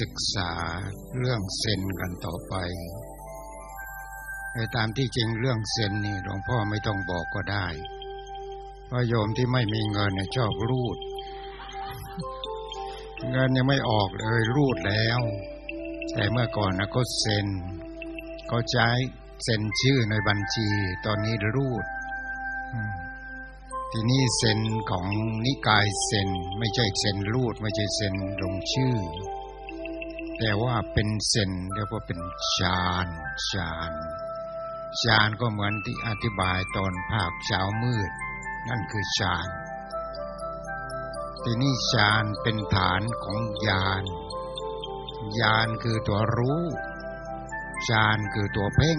ศึกษาเรื่องเซนกันต่อไปในตามที่จริงเรื่องเซนนี่หลวงพ่อไม่ต้องบอกก็ได้ เพราะโยมที่ไม่มีเงินเนี่ยชอบรูด เงินยังไม่ออกเลยรูดแล้ว แต่เมื่อก่อนนะก็เซ็นก็ใช้เซ็นชื่อในบัญชี ตอนนี้รูดทีนี้เซ็นของนิกายเซ็น ไม่ใช่เซ็นรูด ไม่ใช่เซ็นลงชื่อ แต่ว่าเป็นเซนเรียกว่าเป็นฌานฌานฌานก็เหมือนที่อธิบายตอนภาคเช้ามืด นั่นคือฌานทีนี้ฌานเป็นฐานของญาณญาณคือตัวรู้ฌานคือตัวเพ่ง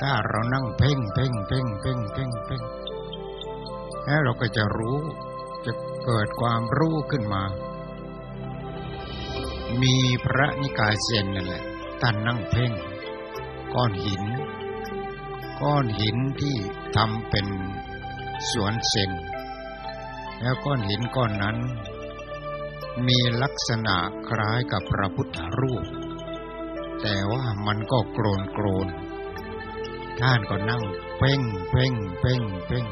ถ้าเรานั่งเพ่งเพ่งเพ่งเพ่งเพ่งเพ่งแล้วเราก็จะรู้จะเกิดความรู้ขึ้นมา มีพระนิกายเซนนั่นแหละท่านนั่งเพ่ง ก้อนหิน ก้อนหินที่ทำเป็นสวนเซน แล้วก้อนหินก้อนนั้น มีลักษณะคล้ายกับพระพุทธรูป แต่ว่ามันก็โกรนโกรนท่านก็นั่งเพ่งเพ่งเพ่งเพ่ง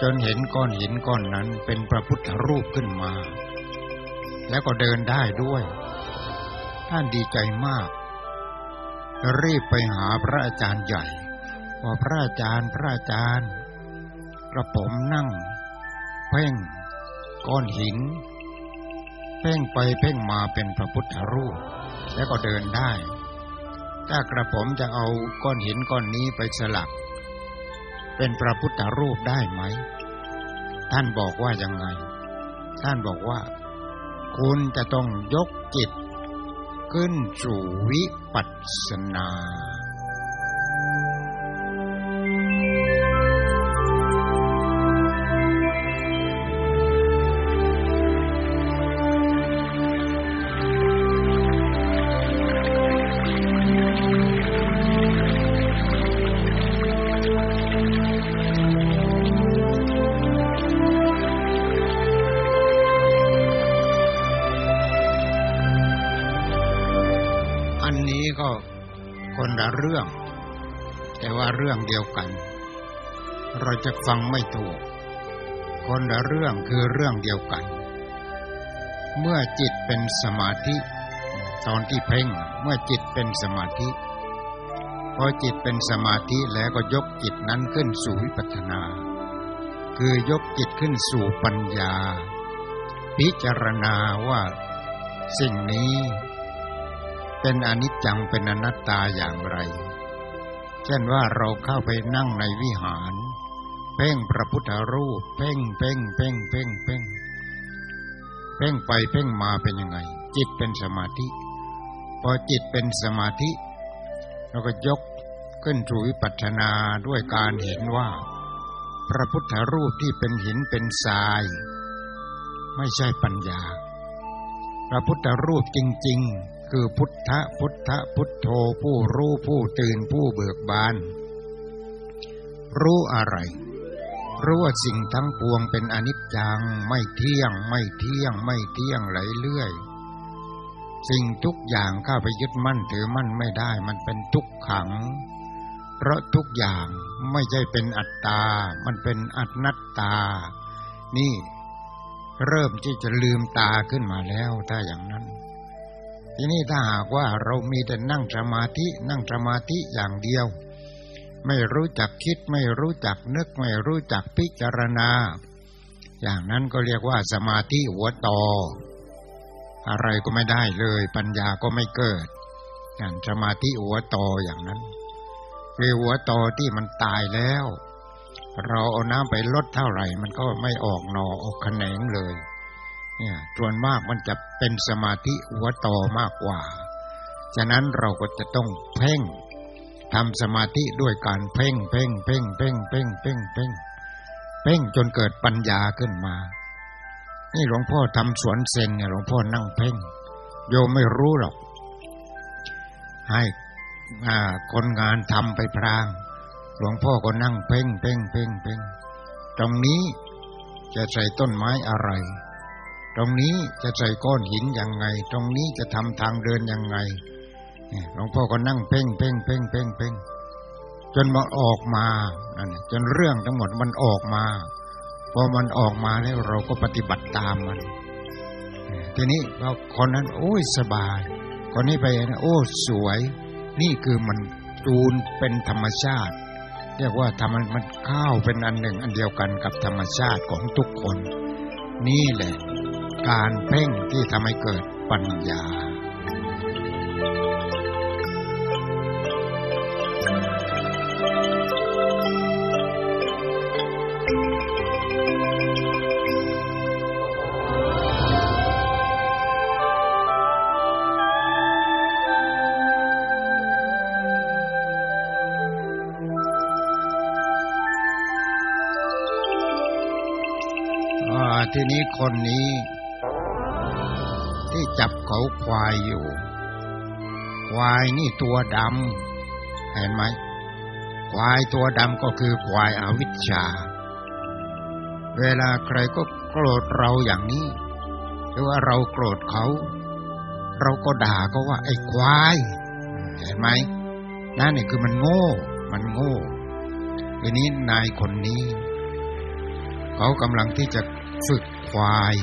จนเห็นก้อนหินก้อนนั้นเป็นพระพุทธรูปขึ้นมา แล้วก็เดินได้ด้วย ท่านดีใจมาก รีบไปหาพระอาจารย์ใหญ่ว่าพระอาจารย์พระอาจารย์กระผมนั่ง เพ่ง ก้อนหิน เพ่งไปเพ่งมาเป็นพระพุทธรูป แล้วก็เดินได้ ถ้ากระผมจะเอาก้อนหินก้อนนี้ไปสลัก เป็นพระพุทธรูปได้ไหม ท่านบอกว่ายังไง ท่านบอกว่า คุณจะต้องยกจิตขึ้นสู่วิปัสสนา เดียวกัน เราจะฟังไม่ถูก คนละเรื่องคือเรื่องเดียวกัน เมื่อจิตเป็นสมาธิ ตอนที่เพ่งเมื่อจิตเป็นสมาธิ พอจิตเป็นสมาธิแล้วก็ยกจิตนั้นขึ้นสู่วิปัสนา คือยกจิตขึ้นสู่ปัญญา พิจารณาว่าสิ่งนี้เป็นอนิจจังเป็นอนัตตาอย่างไร เช่นว่าเราเข้าไปนั่งในวิหาร เพ่งพระพุทธรูป เพ่งเพ่งเพ่งเพ่งเพ่งเพ่งไปเพ่งมาเป็นยังไง จิตเป็นสมาธิ พอจิตเป็นสมาธิเราก็ยกขึ้นสู่วิปัสสนาด้วยการเห็นว่า พระพุทธรูปที่เป็นหินเป็นทราย ไม่ใช่ปัญญา พระพุทธรูปจริง ๆ คือพุทธพุทธพุทโธผู้รู้ผู้ตื่นผู้เบิกบาน รู้อะไร รู้ว่าสิ่งทั้งปวงเป็นอนิจจังไม่เที่ยง ไม่เที่ยง ไม่เที่ยงไหลเลื่อย สิ่งทุกอย่างข้าไปยึดมั่นถือมั่นไม่ได้ มันเป็นทุกขัง เพราะทุกอย่างไม่ใช่เป็นอัตตา มันเป็นอนัตตา นี่เริ่มที่จะลืมตาขึ้นมาแล้วถ้าอย่างนั้น ทีนี้ถ้าหากว่าเรามีแต่นั่งสมาธินั่งสมาธิอย่างเดียว ไม่รู้จักคิดไม่รู้จักนึกไม่รู้จักพิจารณา อย่างนั้นก็เรียกว่าสมาธิหัวต่อ อะไรก็ไม่ได้เลย ปัญญาก็ไม่เกิดอย่างสมาธิหัวต่ออย่างนั้นคือหัวต่อที่มันตายแล้ว เราเอาน้ำไปลดเท่าไหร่ มันก็ไม่ออกหนอออกแขนงเลย เนี่ยส่วนมากมันจะเป็นสมาธิหัวต่อมากกว่า ฉะนั้นเราก็จะต้องเพ่งทำสมาธิด้วยการเพ่งเพ่งเพ่งเพ่งเพ่งเพ่งเพ่งเพ่งจนเกิดปัญญาขึ้นมา นี่หลวงพ่อทำสวนเซนเนี่ยหลวงพ่อนั่งเพ่ง โยมไม่รู้หรอก ให้คนงานทำไปพราง หลวงพ่อก็นั่งเพ่งเพ่งเพ่งเพ่งตรงนี้จะใส่ต้นไม้อะไร ตรงนี้จะใส่ก้อนหินยังไง ตรงนี้จะทำทางเดินยังไงหลวงพ่อก็นั่งเพ่งเพ่งเพ่งเพ่งเพ่งจนมาออกมาจนเรื่องทั้งหมดมันออกมาพอมันออกมาแล้วเราก็ปฏิบัติตามมัน ทีนี้เราคนนั้น โอ้ยสบาย คนนี้ไปนะโอ้สวย นี่คือมันจูนเป็นธรรมชาติ เรียกว่าทำมันมันเข้าเป็นอันหนึ่ง อันเดียวกันกับธรรมชาติของทุกคน นี่แหละ การเพ่งที่ทำให้เกิดปัญญา ทีนี้คนนี้ ที่จับเขาควายอยู่ ควายนี่ตัวดำเห็นไหมควายตัวดำก็คือควายอาวิชชา เวลาใครก็โกรธเราอย่างนี้ หรือว่าเราโกรธเขา เราก็ด่าก็ว่า ไอ้ควาย เห็นไหมนั่นนี่คือมันโง่ มันโง่ทีนี้นายคนนี้ เขากำลังที่จะฝึกควาย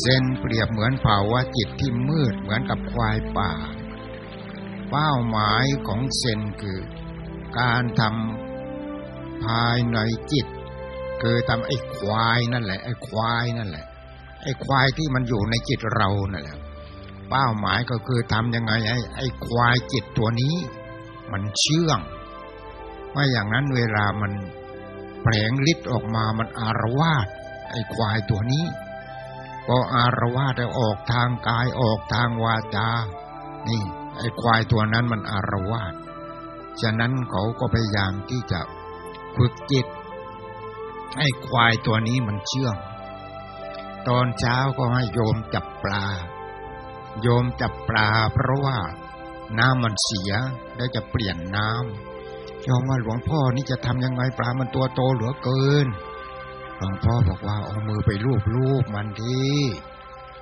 เส้นเปรียบเหมือนภาวะจิตที่มืดเหมือนกับควายป่า เป้าหมายของเซนคือการทำภายในจิต คือทำไอ้ควายนั่นแหละไอ้ควายนั่นแหละไอ้ควายที่มันอยู่ในจิตเรานั่นแหละเป้าหมายก็คือทำยังไงไอ้ไอ้ควายจิตตัวนี้ มันเชื่องไม่อย่างนั้นเวลามันแผลงฤทธิ์ออกมามันอารวาสไอ้ควายตัวนี้ ก็อารวาสออกทางกายออกทางวาจา นี่ ไอ้ควายตัวนั้นมันอารวาสฉะนั้นเขาก็พยายามที่จะฝึกจิตไอ้ควายตัวนี้มันเชื่อง ตอนเช้าก็ให้โยมจับปลา โยมจับปลา เพราะว่าน้ำมันเสียแล้วจะเปลี่ยนน้ำโยมว่าหลวงพ่อนี่จะทำยังไงปลามันตัวโตเหลือเกิน หลวงพ่อบอกว่าเอามือไปลูบลูบมันที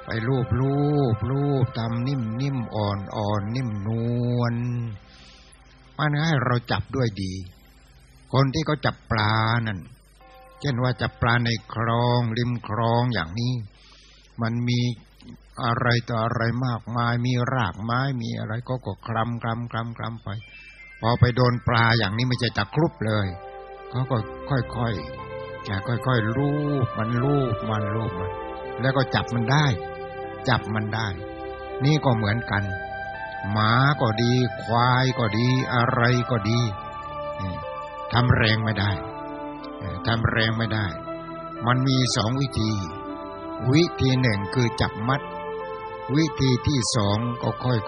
ไปลูบลูบลูบทำนิ่มนิ่มอ่อนอ่อนนิ่มนวลมันให้เราจับด้วยดี คนที่เขาจับปลานั่นเช่นว่าจับปลาในคลองริมคลองอย่างนี้ มันมีอะไรต่ออะไรมากมาย มีรากไม้มีอะไรก็ก็คลำคลำคลำคลำไป พอไปโดนปลาอย่างนี้ไม่จะจับครุบเลยเขาก็ค่อยๆ ค่อยๆลูบมันลูบมันลูบมัน แล้วก็จับมันได้ จับมันได้ นี่ก็เหมือนกัน หมาก็ดี ควายก็ดี อะไรก็ดีทำแรงไม่ได้ทำแรงไม่ได้ มันมีสองวิธี วิธีหนึ่งคือจับมัด วิธีที่สองก็ค่อย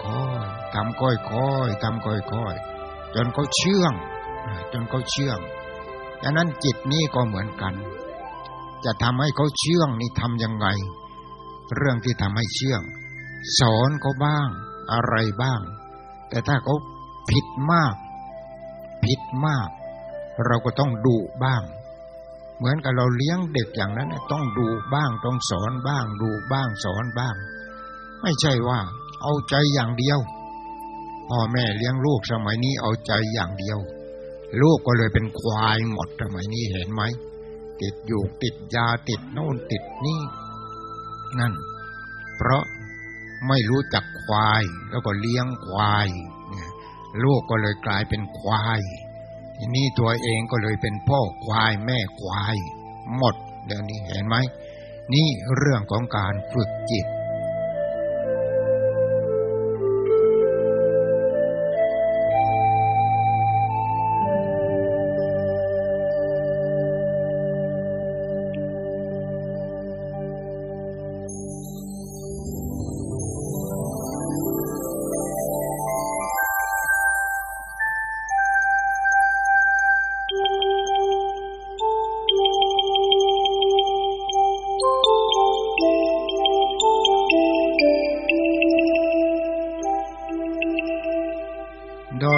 ๆทำค่อยๆทำค่อยๆจนเขาเชื่อง จนเขาเชื่อง ดังนั้นจิตนี้ก็เหมือนกัน จะทำให้เขาเชื่องนี่ทำยังไง เรื่องที่ทำให้เชื่อง สอนเขาบ้าง อะไรบ้าง แต่ถ้าเขาผิดมาก ผิดมาก เราก็ต้องดุบ้าง เหมือนกับเราเลี้ยงเด็กอย่างนั้นต้องดูบ้างต้องสอนบ้าง ดูบ้างสอนบ้าง ไม่ใช่ว่า เอาใจอย่างเดียวพ่อแม่เลี้ยงลูกสมัยนี้เอาใจอย่างเดียว ลูกก็เลยเป็นควายหมดสมัยนี้เห็นไหม ติดอยู่ติดยาติดโน่นติดนี่ นั่น เพราะไม่รู้จักควาย แล้วก็เลี้ยงควายลูกก็เลยกลายเป็นควายทีนี้ตัวเองก็เลยเป็นพ่อควายแม่ควาย หมดเดี๋ยวนี้เห็นไหม นี่เรื่องของการฝึกจิต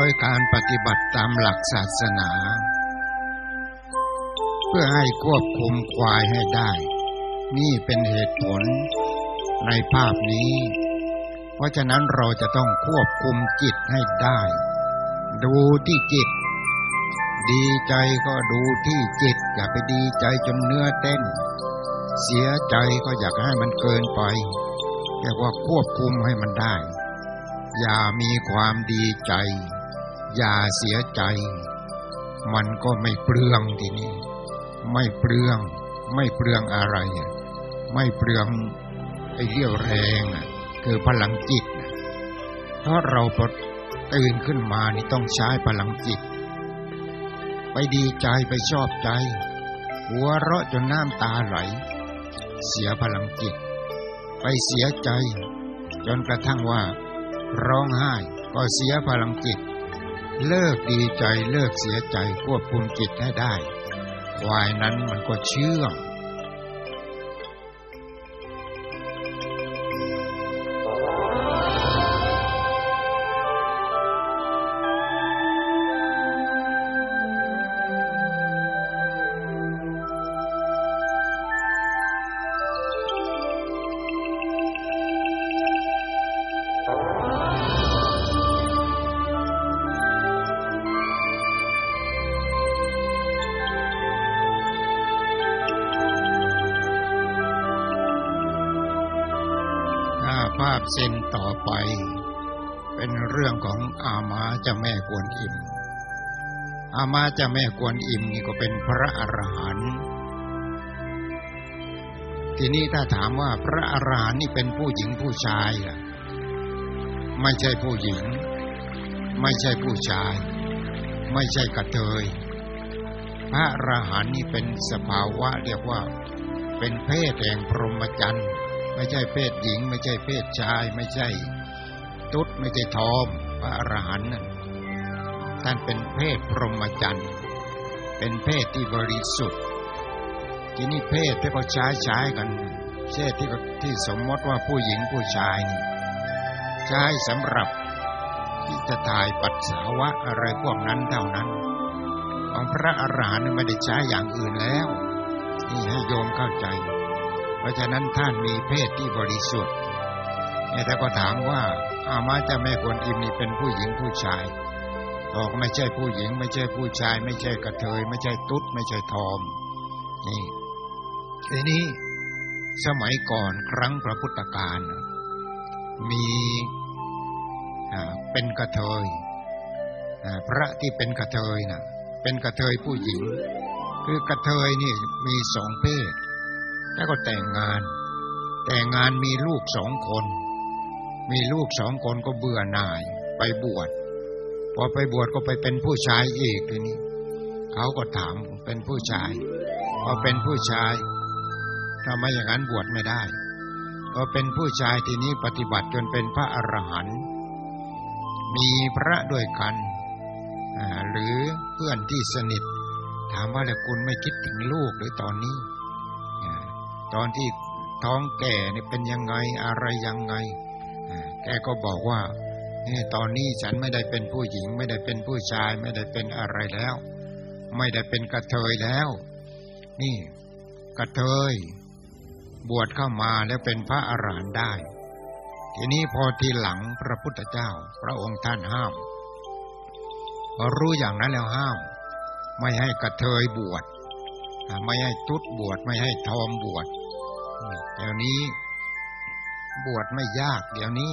ยการปฏิบัติตามหลักศาสนา เพื่อให้ควบคุมควายให้ได้ นี่เป็นเหตุผลในภาพนี้ เพราะฉะนั้นเราจะต้องควบคุมจิตให้ได้ ดูที่จิต ดีใจก็ดูที่จิต อย่าไปดีใจจนเนื้อเต้น เสียใจก็อยากให้มันเกินไปเรียกว่าควบคุมให้มันได้ อย่ามีความดีใจ อย่าเสียใจ มันก็ไม่เปลืองทีนี้ ไม่เปลือง ไม่เปลืองอะไร ไม่เปลืองไอ้เรี่ยวแรงอะคือพลังจิตเพราะเราพอตื่นขึ้นมานี่ต้องใช้พลังจิต ไปดีใจไปชอบใจ หัวเราะจนน้ำตาไหล เสียพลังจิต ไปเสียใจ จนกระทั่งว่า ร้องไห้ก็เสียพลังจิต เลิกดีใจเลิกเสียใจควบคุมจิตให้ได้ ควายนั้นมันก็เชื่อง เจ้าแม่กวนอิมนี่ก็เป็นพระอรหันต์ทีนี้ถ้าถามว่าพระอรหันต์นี่เป็นผู้หญิงผู้ชายล่ะ ไม่ใช่ผู้หญิง ไม่ใช่ผู้ชาย ไม่ใช่กระเทย พระอรหันต์นี่เป็นสภาวะเรียกว่า เป็นเพศแห่งพรหมจรรย์ไม่ใช่เพศหญิง ไม่ใช่เพศชาย ไม่ใช่ ตุ๊ดไม่ใช่ทอม พระอรหันต์นั่น ท่านเป็นเพศพรหมจรรย์เป็นเพศที่บริสุทธิ์ ที่นี้เพศที่เขาใช้ใช้กันเช่ที่ที่สมมติว่าผู้หญิงผู้ชายนี่ใช้สำหรับที่จะถ่ายปัสสาวะอะไรพวกนั้นเท่านั้นของพระอรหันต์ไม่ได้ใช้อย่างอื่นแล้ว นี่ให้โยมเข้าใจ เพราะฉะนั้นท่านมีเพศที่บริสุทธิ์เนี่ยถ้าก็ถามว่าอามาจะแม่กวนอิมนี่เป็นผู้หญิงผู้ชาย บอกไม่ใช่ผู้หญิง ไม่ใช่ผู้ชาย ไม่ใช่กระเทย ไม่ใช่ตุ๊ด ไม่ใช่ทอม นี่ทีนี้สมัยก่อนครั้งพระพุทธกาลมีเป็นกระเทยพระที่เป็นกระเทยน่ะเป็นกระเทยผู้หญิง คือกระเทยนี่มีสองเพศ แล้วก็แต่งงาน แต่งงานมีลูกสองคน มีลูกสองคนก็เบื่อหน่ายไปบวช พอไปบวชก็ไปเป็นผู้ชายอีกทีนี้เขาก็ถามเป็นผู้ชายพอเป็นผู้ชายทำไมอย่างนั้นบวชไม่ได้พอเป็นผู้ชายทีนี้ปฏิบัติจนเป็นพระอรหันต์มีพระด้วยกันหรือเพื่อนที่สนิท ถามว่าแล้วคุณไม่คิดถึงลูกหรือตอนนี้ตอนที่ท้องแก่นี่เป็นยังไงอะไรยังไงแกก็บอกว่า ตอนนี้ฉันไม่ได้เป็นผู้หญิง ไม่ได้เป็นผู้ชาย ไม่ได้เป็นอะไรแล้ว ไม่ได้เป็นกระเทยแล้ว นี่กระเทย บวชเข้ามาแล้วเป็นพระอรหันต์ได้ ทีนี้พอทีหลังพระพุทธเจ้า พระองค์ท่านห้ามพอรู้อย่างนั้นแล้วห้าม ไม่ให้กระเทยบวชไม่ให้ตุดบวชไม่ให้ทอมบวชเดี๋ยวนี้ บวชไม่ยาก เดี๋ยวนี้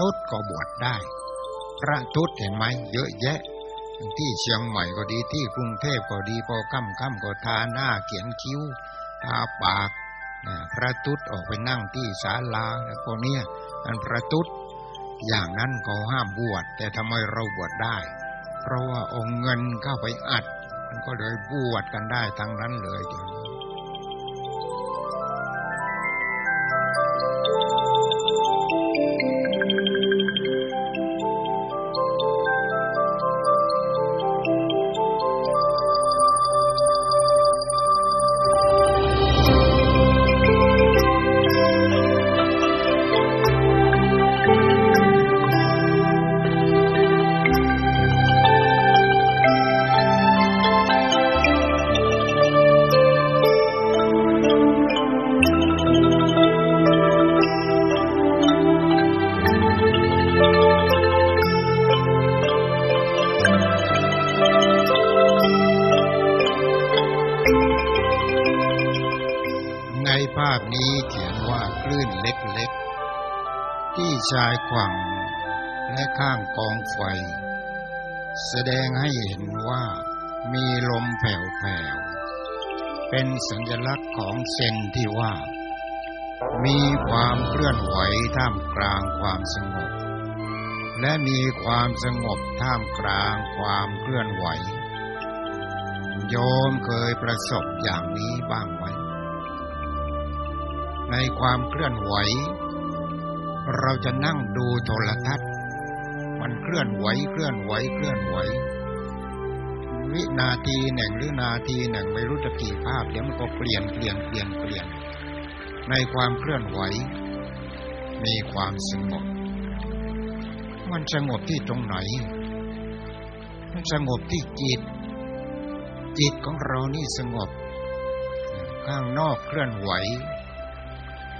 ตุดก็บวชได้ พระตุดเห็นไหมเยอะแยะ ที่เชียงใหม่ก็ดีที่กรุงเทพก็ดีพอค่ำค่ำก็ทาหน้าเขียนคิ้วทาปากพระตุดออกไปนั่งที่ศาลาแล้วพวกเนี้ยอันพระตุดอย่างนั้นก็ห้ามบวช แต่ทำไมเราบวชได้ เพราะว่าเอาเงินเข้าไปอัด มันก็เลยบวชกันได้ทั้งนั้นเลยเดี๋ยว สัญลักษณ์ของเซนที่ว่า มีความเคลื่อนไหวท่ามกลางความสงบ และมีความสงบท่ามกลางความเคลื่อนไหว โยมเคยประสบอย่างนี้บ้างไหม ในความเคลื่อนไหว เราจะนั่งดูโทรทัศน์ มันเคลื่อนไหวเคลื่อนไหวเคลื่อนไหว วินาทีหนึ่งหรือนาทีหนึ่งไม่รู้จะกี่ภาพเดี๋ยวมันก็เปลี่ยนเปลี่ยนเปลี่ยนเปลี่ยน ในความเคลื่อนไหว มีความสงบ มันสงบที่ตรงไหน มันสงบที่จิต จิตของเรานี่สงบ ข้างนอกเคลื่อนไหว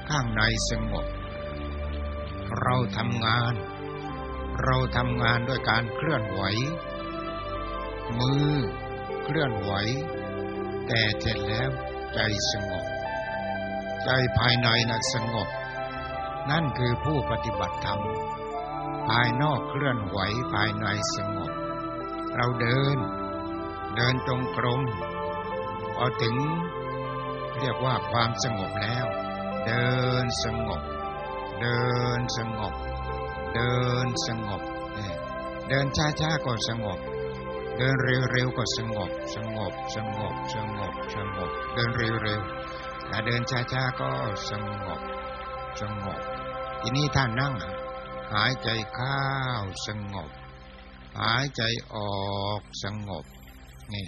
ข้างในสงบ เราทำงาน เราทำงานด้วยการเคลื่อนไหว มือเคลื่อนไหว แต่เสร็จแล้วใจสงบ ใจภายในนะสงบ นั่นคือผู้ปฏิบัติธรรม ภายนอกเคลื่อนไหวภายในสงบ เราเดิน เดินจงกรมพอถึง เรียกว่าความสงบแล้ว เดินสงบ เดินสงบ เดินสงบเนี่ยเดินช้าๆก็สงบ เดินเร็วๆก็สงบ สงบ สงบ สงบ สงบ เดินเร็วๆถ้าเดินช้าๆก็สงบ สงบ ทีนี้ท่านนั่ง หายใจเข้าสงบ หายใจออกสงบ นี่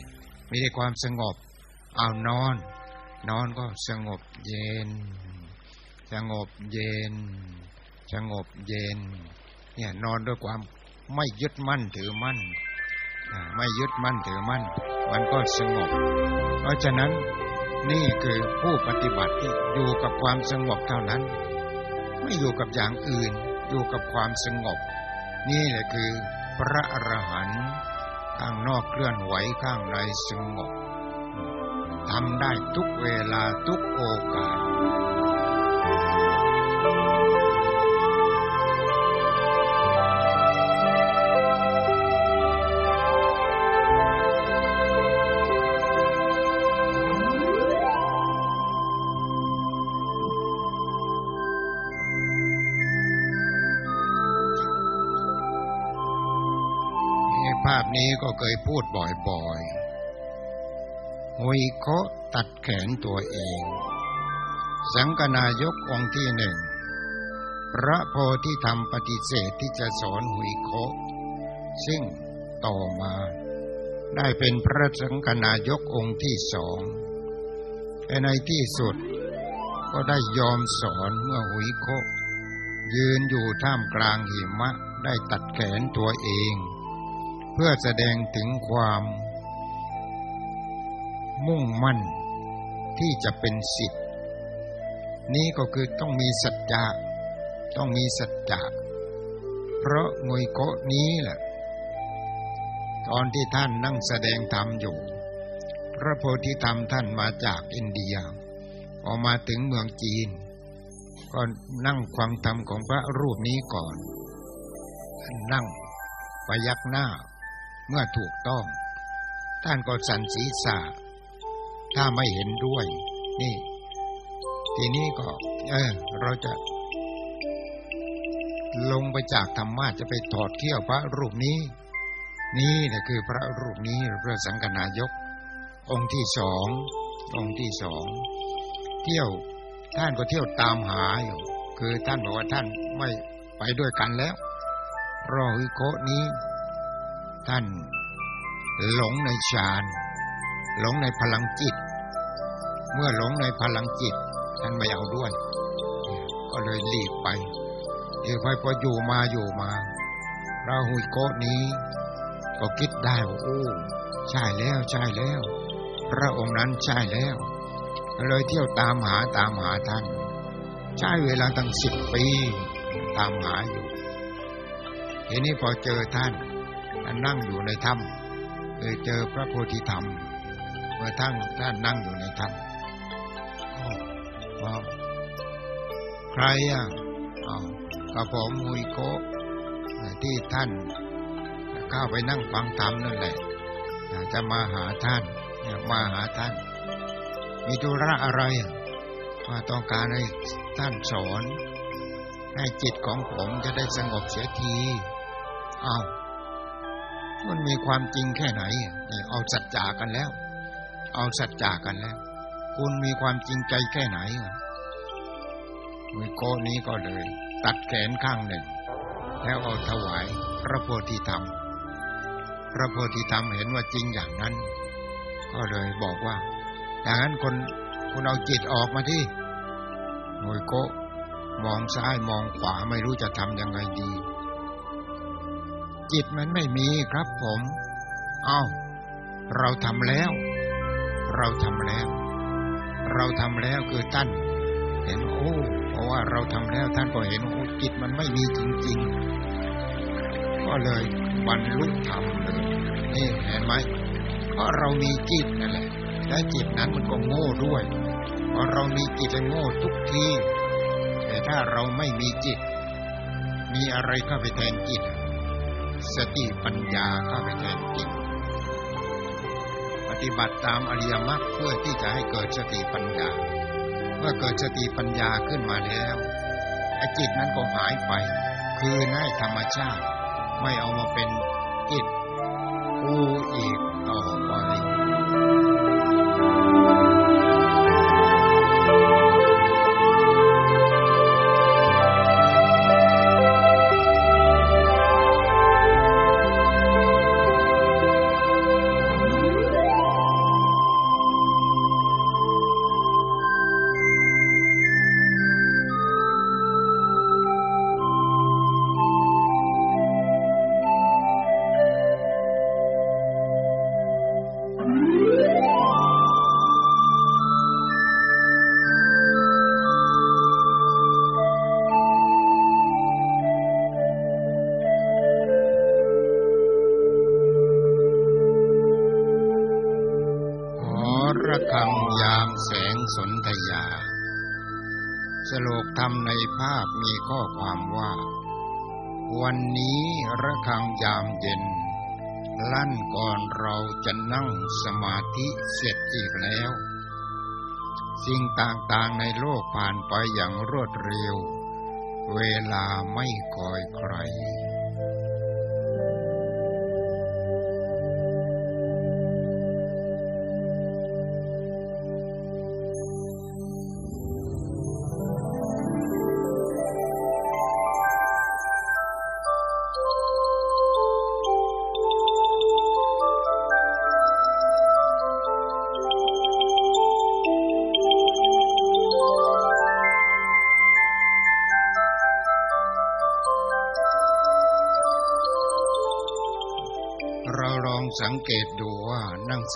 มีแต่ความสงบ เอานอน นอนก็สงบเย็น สงบเย็น สงบเย็น เนี่ยนอนด้วยความไม่ยึดมั่นถือมั่น ไม่ยึดมั่นถือมั่น มันก็สงบ เพราะฉะนั้นนี่คือผู้ปฏิบัติที่อยู่กับความสงบเท่านั้น ไม่อยู่กับอย่างอื่น อยู่กับความสงบ นี่แหละคือพระอรหันต์ข้างนอกเคลื่อนไหวข้างในสงบทำได้ทุกเวลาทุกโอกาส ก็เคยพูดบ่อยๆหุยโคตัดแขนตัวเอง สังกนายกองที่หนึ่ง พระโพธิธรรมปฏิเสธที่จะสอนหุยโคซึ่งต่อมาได้เป็นพระสังกนายกองค์ที่สองแต่ในที่สุดก็ได้ยอมสอนเมื่อหุยโคยืนอยู่ท่ามกลางหิมะได้ตัดแขนตัวเอง พื่อแสดงถึงความ มุ่งมั่นที่จะเป็นสิทธิ์นี้ก็คือต้องมีสัจจะต้องมีสัจจะเพราะงวยโกนี้แหละตอนที่ท่านนั่งแสดงธรรมอยู่ พระโพธิธรรมท่านมาจากอินเดียพอกมาถึงเมืองจีน ก็นั่งฟังธรรมของพระรูปนี้ก่อนนนั่งพยักหน้า เมื่อถูกต้อง ท่านก็สันศีษะถ้าไม่เห็นด้วย นี่ ทีนี้ก็ เออ เราจะ ลงไปจากธรรมะจะไปถอดเขี้ยวพระรูปนี้ นี่แหละคือพระรูปนี้พระสังฆนายก องค์ที่สององค์ที่สองเที่ยวท่านก็เที่ยวตามหาอยู่ คือท่านบอกว่าท่านไม่ไปด้วยกันแล้วรอฮิโกนี้ ท่านหลงในฌานหลงในพลังจิต เมื่อหลงในพลังจิต ท่านไม่เอาด้วย ก็เลยรีบไปเดี๋ยวไปพออยู่มาอยู่มาระหุยโกนี้ ก็คิดได้ว่าโอ้ใช่แล้วใช่แล้ว พระองค์นั้นใช่แล้วก็เลยเที่ยวตามหาตามหาท่าน ใช้เวลาตั้งสิบปี ตามหาอยู่ทีนี้พอเจอท่าน นนั่งอยู่ในถ้ำเคยเจอพระโพธิธรรมเมื่อท่านท่านนั่งอยู่ในถ้ำก็พอใครอะอ้ากับผมหุยโกที่ท่านเข้าไปนั่งฟังธรรมนั่นแหละจะมาหาท่านมาหาท่าน มีธุระอะไรว่าต้องการให้ท่านสอน ให้จิตของผมจะได้สงบเสียทีอ้าว มันมีความจริงแค่ไหน เอาสัจจากันแล้ว เอาสัจจากันแล้ว คุณมีความจริงใจแค่ไหนมือโกนี้ก็เลย ตัดแขนข้างหนึ่ง แล้วเอาถวายพระโพธิธรรม พระโพธิธรรมเห็นว่าจริงอย่างนั้น ก็เลยบอกว่าอย่างนั้นคนคุณเอาจิตออกมาที่มวยโกมองซ้ายมองขวาไม่รู้จะทำยังไงดี จิตมันไม่มีครับผม เอา้า เราทำแล้ว เราทำแล้ว เราทำแล้วคือท่าน เห็นโอ้เพราะว่าเราทำแล้วท่านก็เห็นโอ้จิตมันไม่มีจริงๆ ก็เลยบรรลุธรรมเลยนี่เห็นไหมเพราะเรามีจิตนั่นแหละและจิตนั้นมันก็โง่ด้วยเพราะเรามีจิตจะโง่ทุกทีแต่ถ้าเราไม่มีจิต มีอะไรเข้าไปแทนจิต สติปัญญาเข้าไปแทนจิตปฏิบัติตามอริยมรรคเพื่อที่จะให้เกิดสติปัญญา เมื่อเกิดสติปัญญาขึ้นมาแล้วไอ้จิตนั้นก็หายไป คือให้ธรรมชาติ ไม่เอามาเป็นจิตกูอีก สโลกธรรมในภาพมีข้อความว่า วันนี้ระคังยามเย็น ลั่นก่อนเราจะนั่งสมาธิเสร็จอีกแล้ว สิ่งต่างๆในโลกผ่านไปอย่างรวดเร็ว เวลาไม่คอยใคร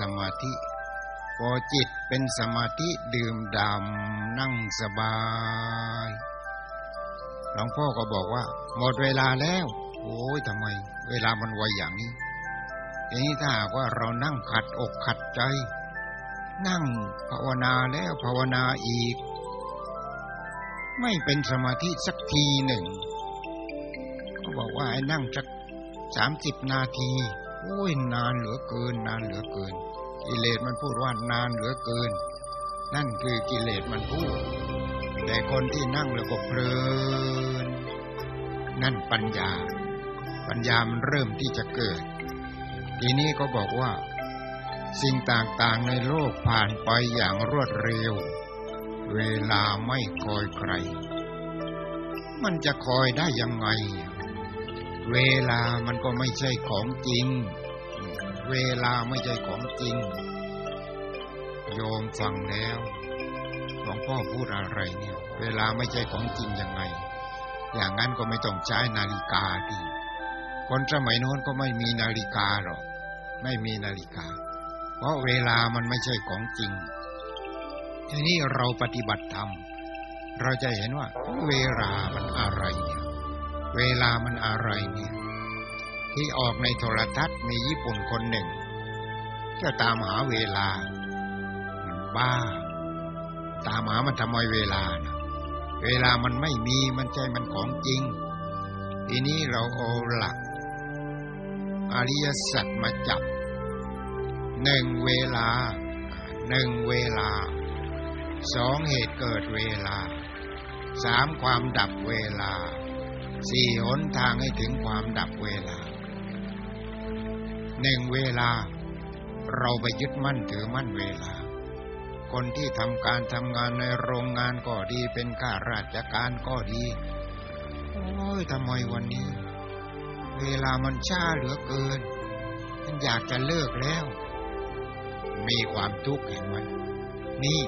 สมาธิ พอจิตเป็นสมาธิดื่มดำนั่งสบายหลวงพ่อก็บอกว่า หมดเวลาแล้ว โอ้ยทำไม เวลามันไวอย่างนี้ทีนี้ถ้าหากว่าเรานั่งขัดอกขัดใจ นั่งภาวนาแล้วภาวนาอีก ไม่เป็นสมาธิสักทีหนึ่งเขาบอกว่าไอ้นั่งสักสามสิบนาที อ้ยนานเหลือเกิน นานเหลือเกิน กิเลสมันพูดว่านานเหลือเกิน นั่นคือกิเลสมันพูด แต่คนที่นั่งแล้วก็เพลิน นั่นปัญญา ปัญญามันเริ่มที่จะเกิด ทีนี้ก็บอกว่า สิ่งต่างๆในโลกผ่านไปอย่างรวดเร็ว เวลาไม่คอยใคร มันจะคอยได้ยังไง เวลามันก็ไม่ใช่ของจริง เวลาไม่ใช่ของจริง โยมฟังแล้วหลวงพ่อพูดอะไรเนี่ย เวลาไม่ใช่ของจริงยังไง อย่างนั้นก็ไม่ต้องใช้นาฬิกาดีคนสมัยโน้นก็ไม่มีนาฬิกาหรอก ไม่มีนาฬิกา เพราะเวลามันไม่ใช่ของจริง ทีนี้เราปฏิบัติธรรม เราจะเห็นว่าเวลามันอะไรเนี่ย เวลามันอะไรเนี่ย ที่ออกในโทรทัศน์มีญี่ปุ่นคนหนึ่งก็ตามหาเวลา มันบ้า ตามหามันทำไมเวลานะเวลามันไม่มีมันใช่มันของจริง ทีนี้เราเอาหลัก อริยสัจมาจับหนึ่งเวลาหนึ่งเวลาสองเหตุเกิดเวลาสามความดับเวลา สี่หนทางให้ถึงความดับเวลาหนึ่งเวลา เราไปยึดมั่นถือมั่นเวลา คนที่ทำการทำงานในโรงงานก็ดีเป็นข้าราชการก็ดี โอ้ยทำไมวันนี้ เวลามันช้าเหลือเกินมันอยากจะเลิกแล้ว มีความทุกข์เห็นไหมนี่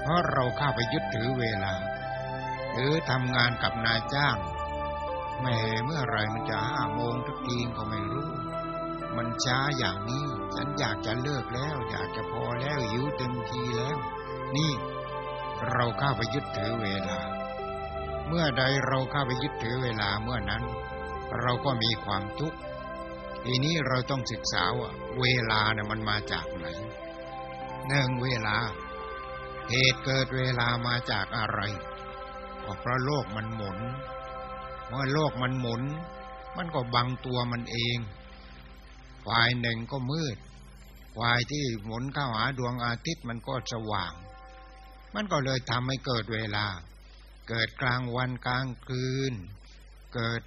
เพราะเราเข้าไปยึดถือเวลา หรือทำงานกับนายจ้าง แหม่เมื่อไรมันจะห้าโมงทุกทีก็ไม่รู้ มันช้าอย่างนี้ ฉันอยากจะเลิกแล้ว อยากจะพอแล้วหิวเต็มทีแล้ว นี่ เราเข้าไปยึดถือเวลา เมื่อใดเราเข้าไปยึดถือเวลาเมื่อนั้น เราก็มีความทุกข์ทีนี้เราต้องศึกษาว่าเวลาเนี่ยมันมาจากไหนหนึ่งเวลา เหตุเกิดเวลามาจากอะไรเพราะโลกมันหมุน มื่อโลกมันหมุน มันก็บังตัวมันเอง ฝ่ายหนึ่งก็มืด ฝ่ายที่หมุนเข้าหาดวงอาทิตย์มันก็สว่าง มันก็เลยทำให้เกิดเวลา เกิดกลางวันกลางคืน เกิด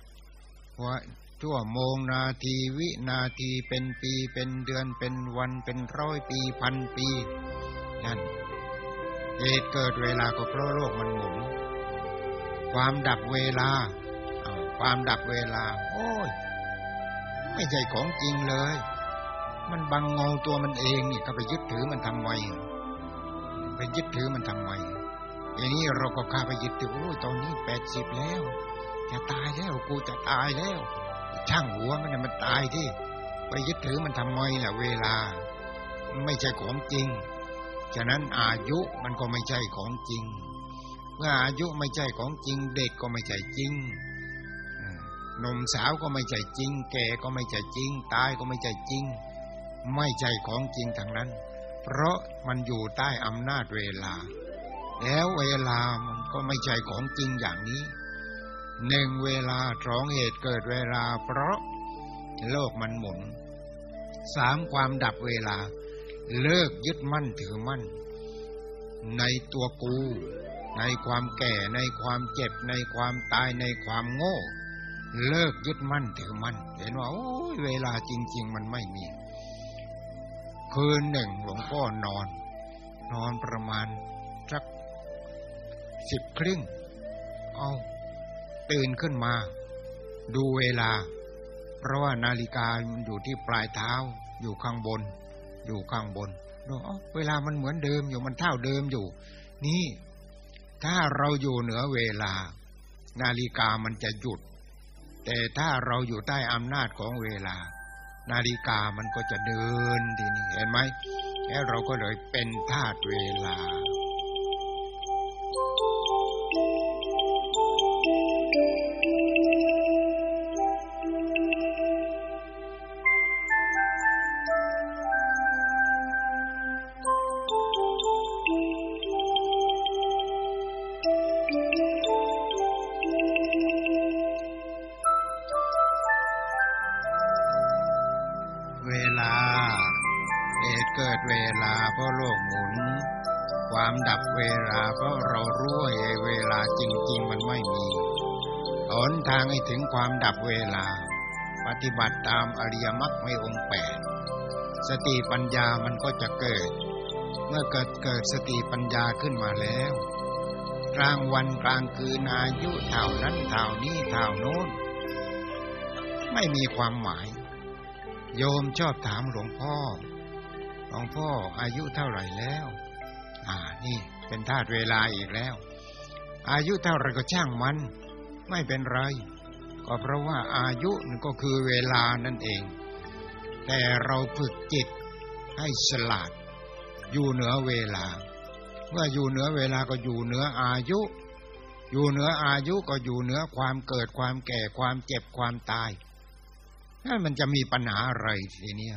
ว่าชั่วโมงนาทีวินาทีเป็นปีเป็นเดือนเป็นวันเป็นร้อยปีพันปีนั่นเหตุเกิดเวลาก็เพราะโลกมันหมุน ความดับเวลา ความดับเวลา โอ้ย ไม่ใช่ของจริงเลย มันบังเงาตัวมันเองนี่ก็ไปยึดถือมันทำไมไปยึดถือมันทำไมอย่างนี้เราก็ข้าไปยึดถือโอ้ยตอนนี้แปดสิบแล้ว จะตายแล้วกูจะตายแล้ว ช่างหัวมันมันตายที่ไปยึดถือมันทำไมล่ะเวลา ไม่ใช่ของจริง ฉะนั้นอายุมันก็ไม่ใช่ของจริง เมื่ออายุไม่ใช่ของจริง เด็กก็ไม่ใช่จริง หนุ่มสาวก็ไม่ใช่จริง แก่ก็ไม่ใช่จริง ตายก็ไม่ใช่จริง ไม่ใช่ของจริงทางนั้น เพราะมันอยู่ใต้อำนาจเวลา แล้วเวลามันก็ไม่ใช่ของจริงอย่างนี้หนึ่งเวลาสองเหตุเกิดเวลา เพราะโลกมันหมุนสามความดับเวลา เลิกยึดมั่นถือมั่น ในตัวกู ในความแก่ในความเจ็บในความตายในความโง่ เลิกยึดมั่นถือมั่นเห็นว่าโอ้ยเวลาจริง ๆ มันไม่มี คืนหนึ่งหลวงพ่อนอน นอนประมาณสักสิบครึ่ง เอาตื่นขึ้นมา ดูเวลา เพราะว่านาฬิกามันอยู่ที่ปลายเท้า อยู่ข้างบน อยู่ข้างบนดูเวลามันเหมือนเดิมอยู่มันเท่าเดิมอยู่ นี่ ถ้าเราอยู่เหนือเวลา นาฬิกามันจะหยุด แต่ถ้าเราอยู่ใต้อำนาจของเวลา นาฬิกามันก็จะเดินทีนี้เห็นไหมแล้วเราก็เลยเป็นทาสเวลา ถึงความดับเวลา ปฏิบัติตามอริยมรรคในองแปดสติปัญญามันก็จะเกิด เมื่อเกิดเกิดสติปัญญาขึ้นมาแล้ว กลางวันกลางคืนอายุเท่านั้นเท่านี้เท่าโน้น ไม่มีความหมาย โยมชอบถามหลวงพ่อ หลวงพ่ออายุเท่าไหร่แล้ว อ่านี่เป็นธาตุเวลาอีกแล้ว อายุเท่าไรก็ช่างมัน ไม่เป็นไร ก็เพราะว่าอายุนั่นก็คือเวลานั่นเอง แต่เราฝึกจิตให้ฉลาด อยู่เหนือเวลา เมื่ออยู่เหนือเวลาก็อยู่เหนืออายุ อยู่เหนืออายุก็อยู่เหนือความเกิดความแก่ความเจ็บความตายนั่นมันจะมีปัญหาอะไรทีนี้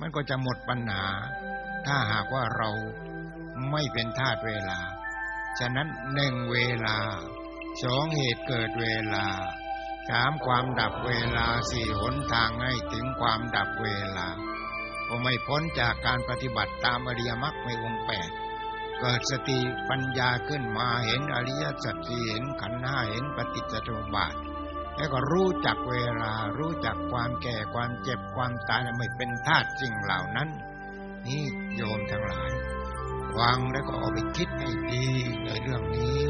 มันก็จะหมดปัญหา ถ้าหากว่าเราไม่เป็นทาสเวลา ฉะนั้นหนึ่งเวลาสองเหตุเกิดเวลา สามความดับเวลาสี่หนทางให้ถึงความดับเวลาก็ไม่พ้นจากการปฏิบัติตามอริยมรรคในองค์แปดเกิดสติปัญญาขึ้นมาเห็นอริยสัจสี่เห็นขันธ์ห้าเห็นปฏิจจสมุปบาท แล้วก็รู้จักเวลารู้จักความแก่ความเจ็บความตายไม่เป็นธาตุสิ่งเหล่านั้น นี่โยมทั้งหลายวางแล้วก็เอาไปคิดให้ดีในเรื่องนี้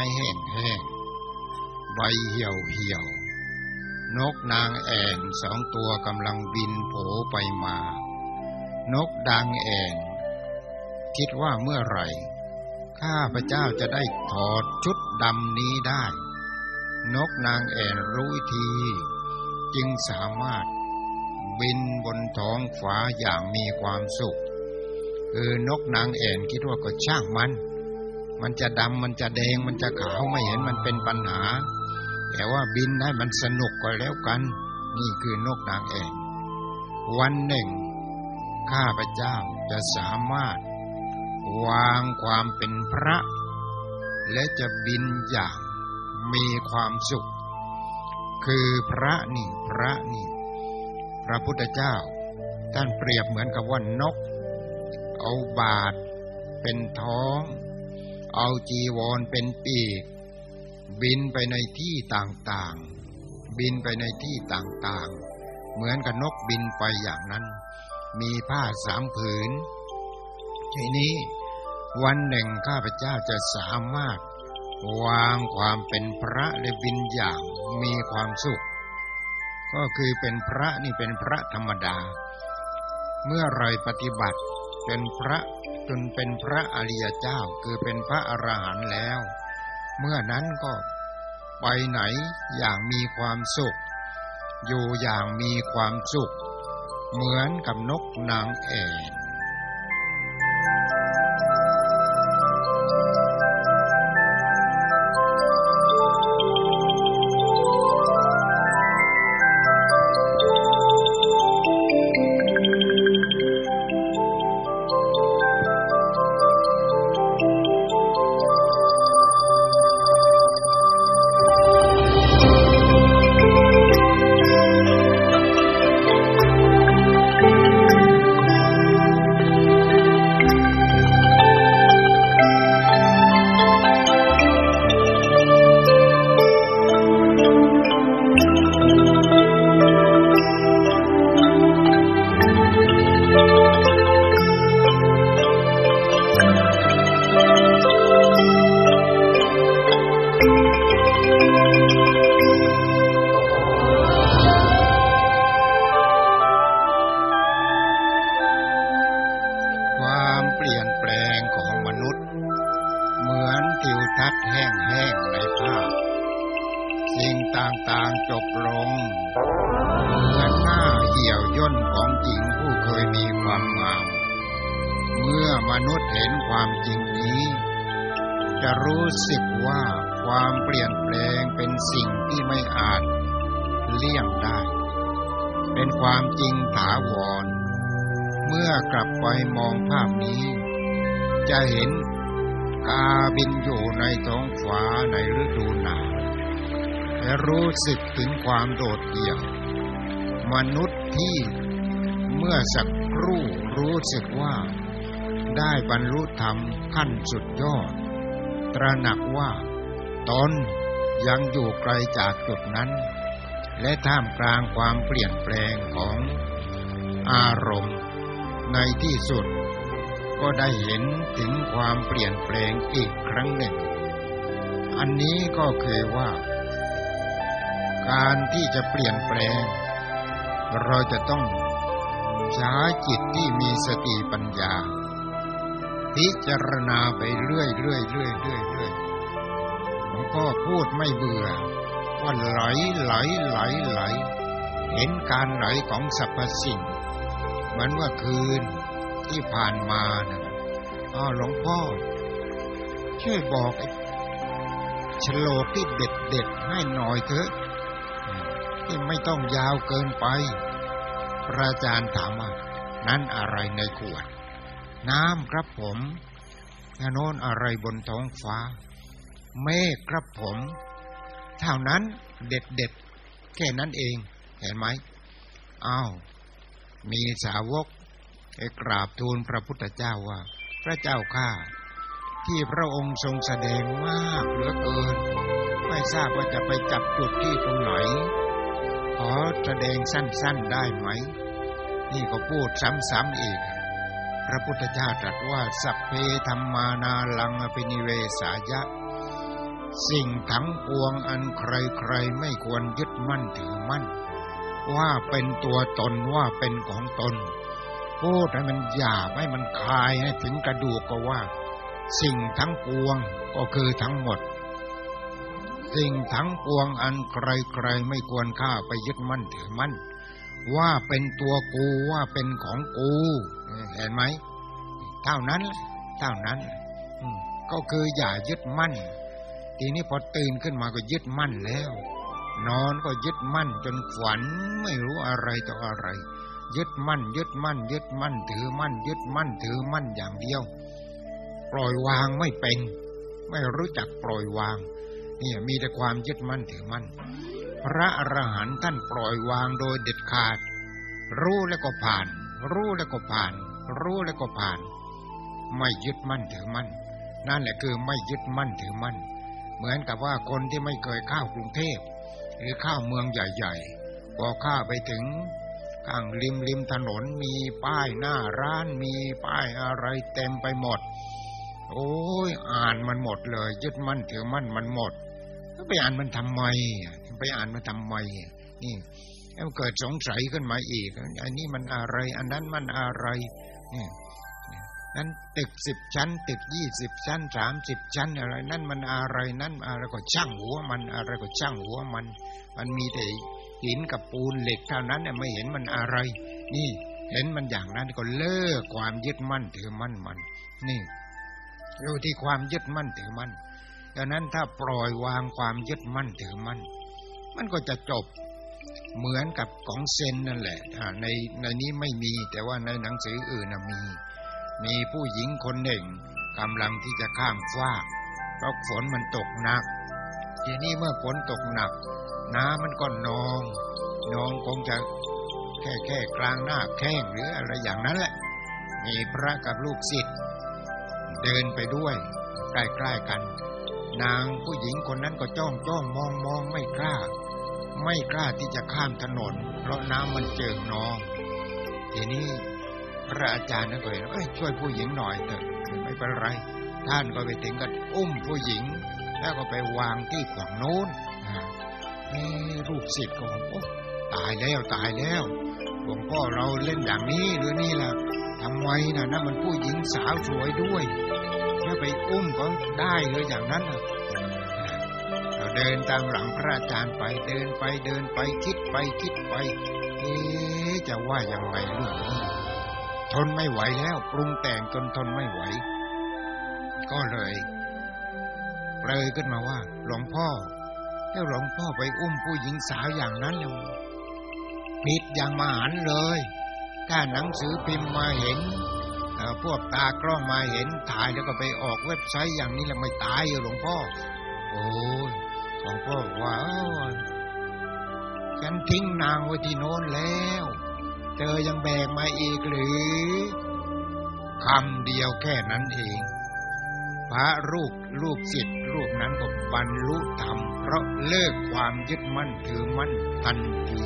ต้นไม้แห้งใบเหี่ยวเหี่ยวนกนางแอ่นสองตัวกำลังบินโผไปมา นกดังแอ่นคิดว่าเมื่อไหร่ ข้าพระเจ้าจะได้ถอดชุดดำนี้ได้ นกนางแอ่นรู้วิธีจึงสามารถบินบนท้องฟ้าอย่างมีความสุข คือนกนางแอ่นคิดว่าก็ช่างมัน มันจะดำมันจะแดงมันจะขาวไม่เห็นมันเป็นปัญหา แต่ว่าบินให้มันสนุกก็แล้วกัน นี่คือนกนางแอ่นวันหนึ่ง ข้าพเจ้าจะสามารถ วางความเป็นพระ และจะบินอย่างมีความสุข คือพระนี่พระนี่ พระพุทธเจ้า ท่านเปรียบเหมือนกับว่านก เอาบาทเป็นท้อง เอาจีวรเป็นปีก บินไปในที่ต่างๆ บินไปในที่ต่างๆ เหมือนกับนกบินไปอย่างนั้น มีผ้าสามผืน ทีนี้วันหนึ่งข้าพเจ้าจะสามารถวางความเป็นพระและบินอย่างมีความสุข ก็คือเป็นพระนี่เป็นพระธรรมดา เมื่อไรปฏิบัติ เป็นพระจนเป็นพระอริยเจ้าคือเป็นพระอรหันต์แล้ว เมื่อนั้นก็ไปไหนอย่างมีความสุข อยู่อย่างมีความสุข เหมือนกับนกนางแอ่น ขั้นสุดยอด ตระหนักว่าตนยังอยู่ไกลจากจุดนั้น และท่ามกลางความเปลี่ยนแปลงของอารมณ์ ในที่สุด ก็ได้เห็นถึงความเปลี่ยนแปลงอีกครั้งหนึ่ง อันนี้ก็คือว่า การที่จะเปลี่ยนแปลง เราจะต้องใช้จิตที่มีสติปัญญา พิจารณาไปเรื่อยเรื่อยเรื่อยเรื่อยเรื่อยหลวงพ่อพูดไม่เบื่อว่าไหลไหลไหลไหล เห็นการไหลของสรรพสิ่ง เหมือนเมื่อคืนที่ผ่านมานะอ้าวหลวงพ่อ ช่วยบอกไอ้ฉลกที่เด็ดเด็ดให้หน่อยเถอะที่ไม่ต้องยาวเกินไป พระอาจารย์ถามว่า นั้นอะไรในขวด น้ำครับผมแล้วโน้นอะไรบนท้องฟ้า เมฆครับผม เท่านั้นเด็ดเด็ดแค่นั้นเอง เห็นไหมอ้าว มีสาวกไปกราบทูลพระพุทธเจ้าว่า พระเจ้าข้าที่พระองค์ทรงแสดงมากเหลือเกิน ไม่ทราบว่าจะไปจับจุดที่ตรงไหน ขอแสดงสั้นๆได้ไหม นี่ก็พูดซ้ำๆอีก ระพุทธเจ้าตรัสว่าสัพเพธรรมานาลังอภินิเวสายะ สิ่งทั้งปวงอันใครๆไม่ควรยึดมั่นถือมั่น ว่าเป็นตัวตนว่าเป็นของตน พูดให้มันหยาบให้มันคายให้ถึงกระดูกก็ว่า สิ่งทั้งปวงก็คือทั้งหมด สิ่งทั้งปวงอันใครๆไม่ควรข้าไปยึดมั่นถือมั่นว่าเป็นตัวกูว่าเป็นของกู เห็นไหมเท่านั้นแหละเท่านั้นอืมก็คืออย่ายึดมั่น ทีนี้พอตื่นขึ้นมาก็ยึดมั่นแล้ว นอนก็ยึดมั่นจนฝันไม่รู้อะไรต่ออะไร ยึดมั่น ยึดมั่น ยึดมั่น ถือมั่น ยึดมั่น ถือมั่นอย่างเดียว ปล่อยวางไม่เป็น ไม่รู้จักปล่อยวางเนี่ยมีแต่ความยึดมั่นถือมั่น พระอรหันต์ท่านปล่อยวางโดยเด็ดขาด รู้แล้วก็ผ่าน รู้แล้วก็ผ่าน รู้แล้วก็ผ่าน ไม่ยึดมั่นถือมั่น นั่นแหละคือไม่ยึดมั่นถือมั่น เหมือนกับว่าคนที่ไม่เคยเข้ากรุงเทพ หรือเข้าเมืองใหญ่ๆ พอเข้าไปถึงข้างริมริมถนนมีป้ายหน้าร้านมีป้ายอะไรเต็มไปหมด โอ้ยอ่านมันหมดเลย ยึดมั่นถือมั่นมันหมดไปอ่านมันทำไมไปอ่านมันทำไมนี่แล้วเกิดสงสัยขึ้นมาอีก อันนี้มันอะไร อันนั้นมันอะไร นี่นั้นตึกสิบชั้น ตึกยี่สิบชั้นสามสิบชั้นอะไร นั่นมันอะไรนั่นอะไรก็ช่างหัวมันอะไรก็ช่างหัวมัน มันมีแต่หินกับปูนเหล็กเท่านั้นน่ะไม่เห็นมันอะไร นี่ เห็นมันอย่างนั้นก็เลิกความยึดมั่นถือมั่นมัน นี่อยู่ที่ความยึดมั่นถือมั่นดังนั้นถ้าปล่อยวางความยึดมั่นถือมั่นมันก็จะจบ เหมือนกับของเซนนั่นแหละในในนี้ไม่มีแต่ว่าในหนังสืออื่นมี มีผู้หญิงคนหนึ่งกำลังที่จะข้ามฟากเพราะฝนมันตกหนัก ทีนี้เมื่อฝนตกหนัก น้ำมันก็นอง นองคงจะแค่แค่กลางหน้าแข้งหรืออะไรอย่างนั้นแหละ มีพระกับลูกศิษย์เดินไปด้วย ใกล้ๆกัน นางผู้หญิงคนนั้นก็จ้องจ้องมองมองไม่กล้า ไม่กล้าที่จะข้ามถนน เพราะน้ำมันเจิ่งนอง ทีนี้พระอาจารย์นั่นก็เห็นเอ้ยช่วยผู้หญิงหน่อยเถอะไม่เป็นไร ท่านก็ไปถึงก็อุ้มผู้หญิง แล้วก็ไปวางที่ขวางโน้นอ่านี่ลูกศิษย์ก็บอกโอ้ตายแล้วตายแล้วหลวงพ่อเราเล่นอย่างนี้หรือนี่ล่ะทำไมนะนั่นมันผู้หญิงสาวสวยด้วยถ้าไปอุ้มก็ได้เลยอย่างนั้นน่ะ เดินตามหลังพระอาจารย์ไปเดินไปเดินไปคิดไปคิดไป เอ๊จะว่ายังไงเรื่องนี้ทนไม่ไหวแล้วปรุงแต่งจนทนไม่ไหว ก็เลยเปรยขึ้นมาว่า หลวงพ่อแล้วหลวงพ่อไปอุ้มผู้หญิงสาวอย่างนั้นเลยผิดอย่างมหันเลย ถ้าหนังสือพิมพ์มาเห็นพวกตากล้องมาเห็นถ่ายแล้วก็ไปออกเว็บไซต์อย่างนี้แล้วไม่ตายเหรอหลวงพ่อ โอ้ย ของพ่อบอกว่าฉันทิ้งนางไว้ที่โน้นแล้ว เธอยังแบกมาอีกหรือคำเดียวแค่นั้นเอง พระลูกลูกศิษย์ลูกรูปนั้นก็บรรลุธรรมเพราะเลิกความยึดมั่นถือมั่นทันที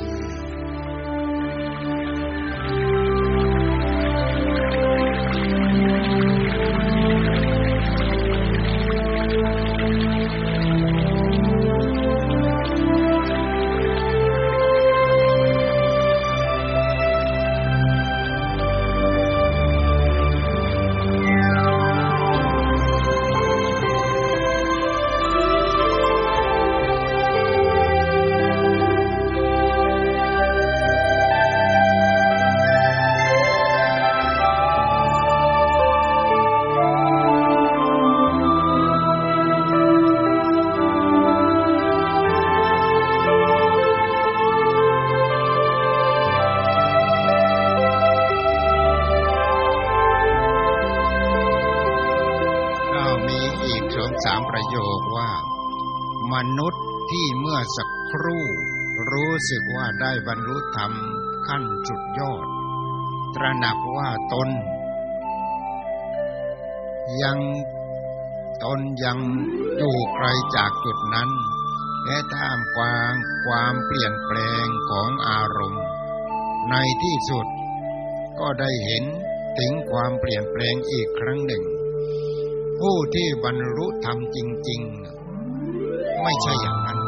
และท่ามกลางความเปลี่ยนแปลงของอารมณ์ ในที่สุดก็ได้เห็นถึงความเปลี่ยนแปลงอีกครั้งหนึ่ง ผู้ที่บรรลุธรรมจริง ๆ ไม่ใช่อย่างนั้น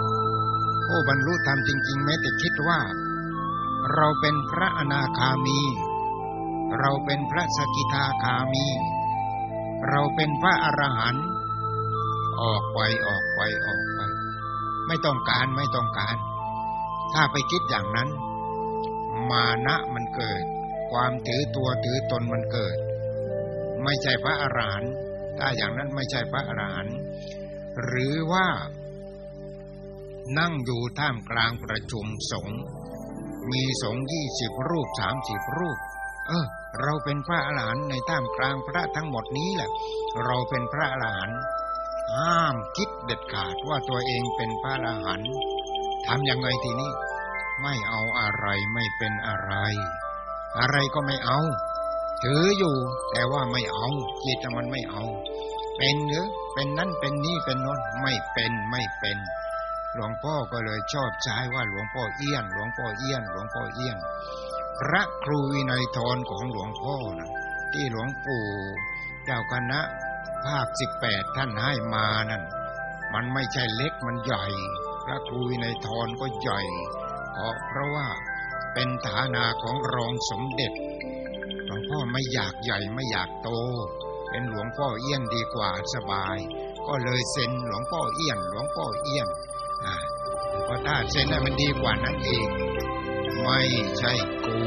ผู้บรรลุธรรมจริง ๆ แม้แต่คิดว่า เราเป็นพระอนาคามี เราเป็นพระสกิทาคามี เราเป็นพระอรหันต์ออกไปออกไปออกไป ไม่ต้องการไม่ต้องการ ถ้าไปคิดอย่างนั้น มานะมันเกิด ความถือตัวถือตนมันเกิด ไม่ใช่พระอรหันต์ถ้าอย่างนั้นไม่ใช่พระอรหันต์หรือว่า นั่งอยู่ท่ามกลางประชุมสงฆ์มีสงฆ์ยี่สิบรูปสามสิบรูป เออ เราเป็นพระอรหันต์ในท่ามกลางพระทั้งหมดนี้แหละ เราเป็นพระอรหันต์ ห้ามคิดเด็ดขาดว่าตัวเองเป็นพระอรหันต์ทำยังไงทีนี้ ไม่เอาอะไรไม่เป็นอะไร อะไรก็ไม่เอา ถืออยู่ แต่ว่าไม่เอาจิตมันไม่เอา เป็นหรือเป็นนั่นเป็นนี่เป็นโน้นไม่เป็นไม่เป็น หลวงพ่อก็เลยชอบใช้ว่าหลวงพ่อเอี้ยน หลวงพ่อเอี้ยน หลวงพ่อเอี้ยน พระครูวินัยทรของหลวงพ่อนะที่หลวงปู่เจ้าคณะ ภาคสิบแปดท่านให้มานั่น มันไม่ใช่เล็กมันใหญ่ พระครูวินัยทรก็ใหญ่ก็เพราะว่าเป็นฐานาของรองสมเด็จหลวงพ่อไม่อยากใหญ่ไม่อยากโต เป็นหลวงพ่อเอี้ยนดีกว่าสบาย ก็เลยเซ็นหลวงพ่อเอี้ยนหลวงพ่อเอี้ยนอ่าเพราะถ้าเซ็นน่ะมันดีกว่านั้นเอง ไม่ใช่กู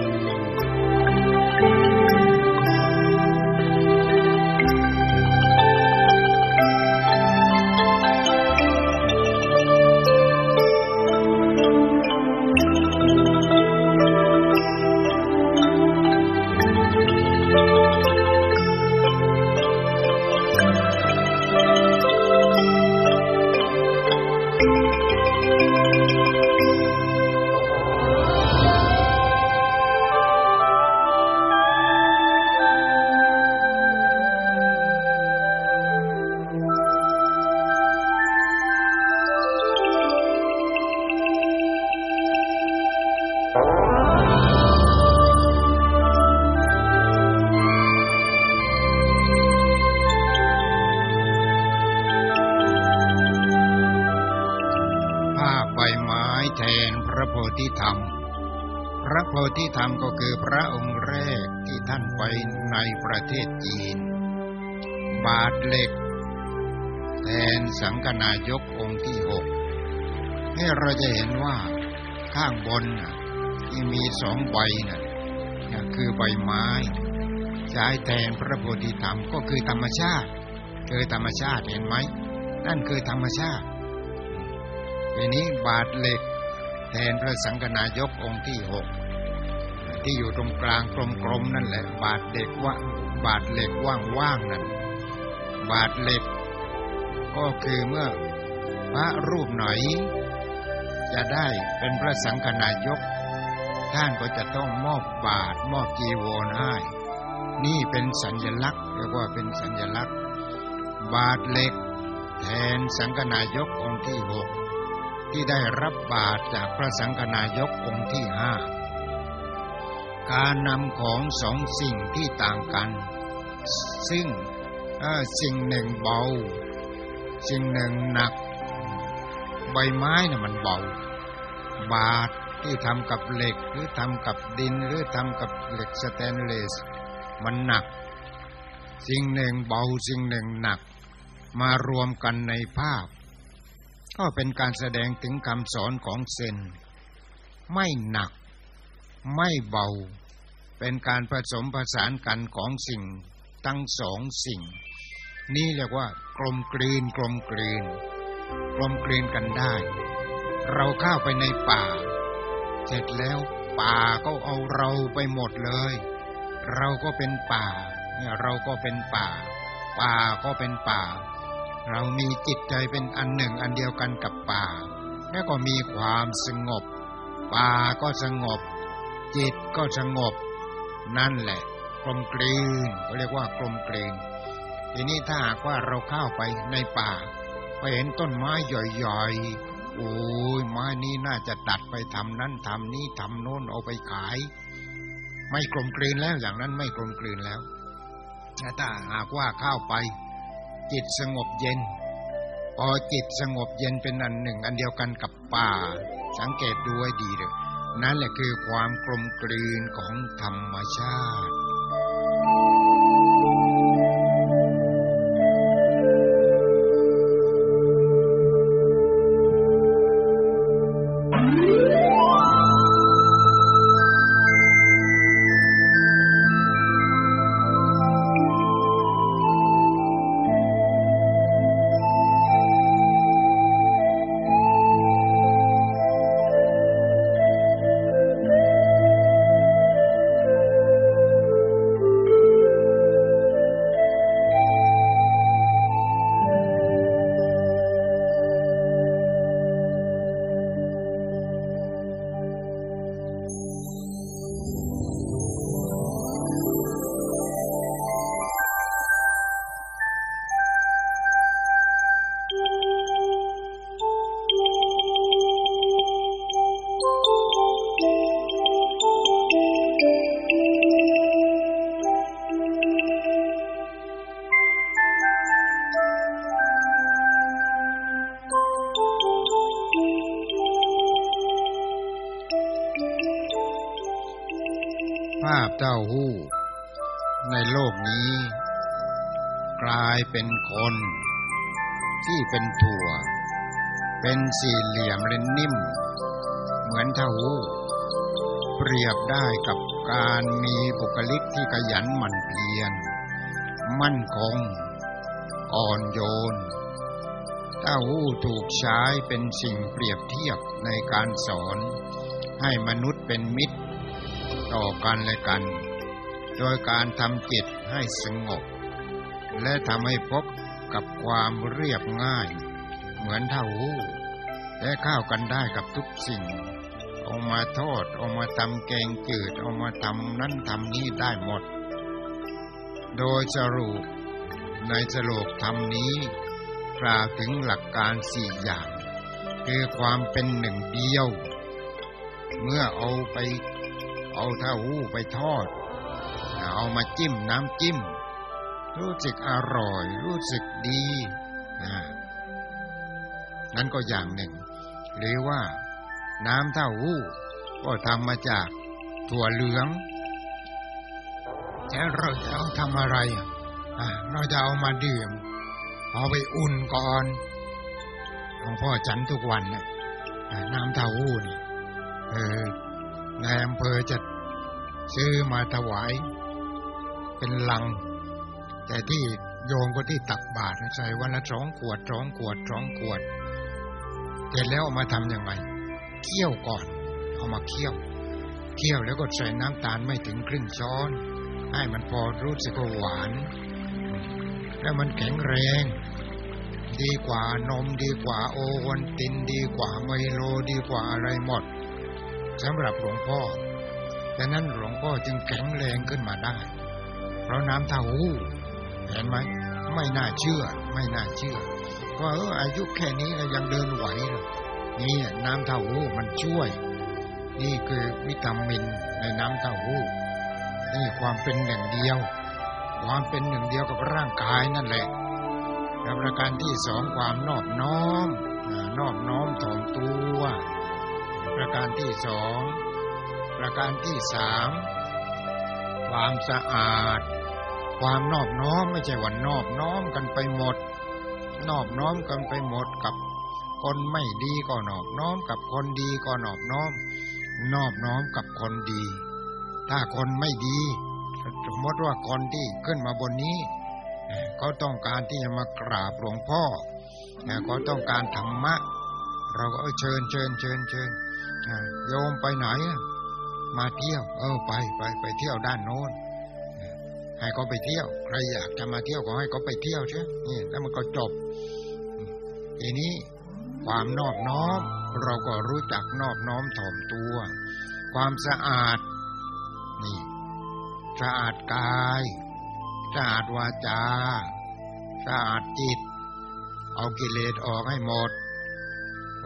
ใบน่ะน่ะคือใบไม้ใช้แทนพระโพธิธรรมก็คือธรรมชาติคือธรรมชาติเห็นไหมนั่นคือธรรมชาติทีนี้บาทเหล็ก แทนพระสังฆนายกองค์ที่หกที่อยู่ตรงกลางกลมๆนั่นแหละ บาทเหล็กว่าบาทเหล็กว่างๆนั่นบาทเหล็ก ก็คือเมื่อพระรูปไหน จะได้เป็นพระสังฆนายก ท่านก็จะต้องมอบบาทมอบจีวรให้ นี่เป็นสัญลักษณ์เรียกว่าเป็นสัญลักษณ์ บาทเหล็ก แทนสังฆนายกองค์ที่หกที่ได้รับบาตรจากพระสังฆนายกองค์ที่ห้าการนำของสองสิ่งที่ต่างกัน ซึ่งสิ่งหนึ่งเบา สิ่งหนึ่งหนัก ใบไม้น่ะมันเบา บาท ที่ทำกับเหล็กหรือทำกับดินหรือทำกับเหล็กสแตนเลส มันหนัก สิ่งหนึ่งเบาสิ่งหนึ่งหนัก มารวมกันในภาพ ก็เป็นการแสดงถึงคำสอนของเซน ไม่หนัก ไม่เบา เป็นการผสมผสานกันของสิ่งทั้งสองสิ่ง นี่เรียกว่ากลมกลืนกลมกลืนกลมกลืนกันได้ เราเข้าไปในป่า เสร็จแล้วป่าก็เอาเราไปหมดเลย เราก็เป็นป่า เนี่ยเราก็เป็นป่า ป่าก็เป็นป่า เรามีจิตใจเป็นอันหนึ่งอันเดียวกันกับป่า แล้วก็มีความสงบ ป่าก็สงบ จิตก็สงบ นั่นแหละ กลมกลืนเขาเรียกว่ากลมกลืนทีนี้ถ้าหากว่าเราเข้าไปในป่าไปเห็นต้นไม้ใหญ่ๆ โอ้ยไม้นี้น่าจะตัดไปทำนั้นทำนี้ทำโน้นเอาไปขาย ไม่กลมกลืนแล้วอย่างนั้นไม่กลมกลืนแล้วถ้าหากว่าเข้าไป จิตสงบเย็น พอจิตสงบเย็นเป็นอันหนึ่ง อันเดียวกันกับป่า สังเกตดูให้ดีเลยนั่นแหละคือความกลมกลืนของธรรมชาติ เต้าหู้ ในโลกนี้ กลายเป็นคน ที่เป็นถั่ว เป็นสี่เหลี่ยมและนิ่ม เหมือนเต้าหู้ เปรียบได้กับการมีบุคลิกที่ขยันหมั่นเพียร มั่นคง อ่อนโยนเต้าหู้ถูกใช้เป็นสิ่งเปรียบเทียบในการสอน ให้มนุษย์เป็นมิตร ต่อกันและกัน โดยการทำจิตให้สงบ และทำให้พบกับความเรียบง่าย เหมือนเท่าหูและเข้ากันได้กับทุกสิ่ง เอามาทอดเอามาทำแกงจืดเอามาทำนั่นทำนี้ได้หมด โดยสรุปในสโลกธรรมนี้กล่าวถึงหลักการสี่อย่าง คือความเป็นหนึ่งเดียว เมื่อเอาไป เอาเท้าหู้ไปทอด เอามาจิ้มน้ำจิ้ม รู้สึกอร่อย รู้สึกดีนั่นก็อย่างหนึ่ง หรือว่า น้ำเต้าหู้ ก็ทำมาจากถั่วเหลืองแต่เราจะเอาทำอะไรเราจะเอามาดื่ม เอาไปอุ่นก่อนหลวงพ่อฉันทุกวันนะน้ำเต้าหู้นี่เออ นายอำเภอจะซื้อมาถวาย เป็นลัง แต่ที่โยงก็ที่ตักบาตรใส่วันละสองขวดสองขวดสองขวดเสร็จแล้วเอามาทำยังไงเคี่ยวก่อน เอามาเคี่ยวเคี่ยวแล้วก็ใส่น้ำตาลไม่ถึงครึ่งช้อน ให้มันพอรู้สึกหวาน แล้วมันแข็งแรง ดีกว่านมดีกว่าโอวันตินดีกว่าไมโลดีกว่าอะไรหมด สำหรับหลวงพ่อดังนั้นหลวงพ่อจึงแข็งแรงขึ้นมาได้ เพราะน้ำเต้าหู้เห็นไหมไม่น่าเชื่อ ไม่น่าเชื่อว่าเอออายุแค่นี้แล้วยังเดินไหวเลยนี่น้ำเต้าหู้มันช่วย นี่คือวิตามินในน้ำเต้าหู้นี่ความเป็นหนึ่งเดียว ความเป็นหนึ่งเดียวกับร่างกายนั่นแหละและประการที่สองความนอบน้อมนอบน้อมถ่อมตัว ประการที่สอง ประการที่สามความสะอาด ความนอบน้อมไม่ใช่ว่านอบน้อมกันไปหมด นอบน้อมกันไปหมดกับคนไม่ดีก็นอบน้อมกับคนดีก็นอบน้อม นอบน้อมกับคนดี ถ้าคนไม่ดี สมมติว่าคนที่ขึ้นมาบนนี้เขาต้องการที่จะมากราบหลวงพ่อเขาต้องการธรรมะ เราก็เชิญเชิญเชิญเชิญ โยมไปไหนมาเที่ยว เออไปไปไปเที่ยวด้านโน้นให้เขาไปเที่ยว ใครอยากจะมาเที่ยวก็ให้เขาไปเที่ยวใช่นี่แล้วมันก็จบทีนี้ความนอบน้อม เราก็รู้จักนอบน้อมถ่อมตัว ความสะอาด นี่สะอาดกายสะอาดวาจาสะอาดจิต เอากิเลสออกให้หมด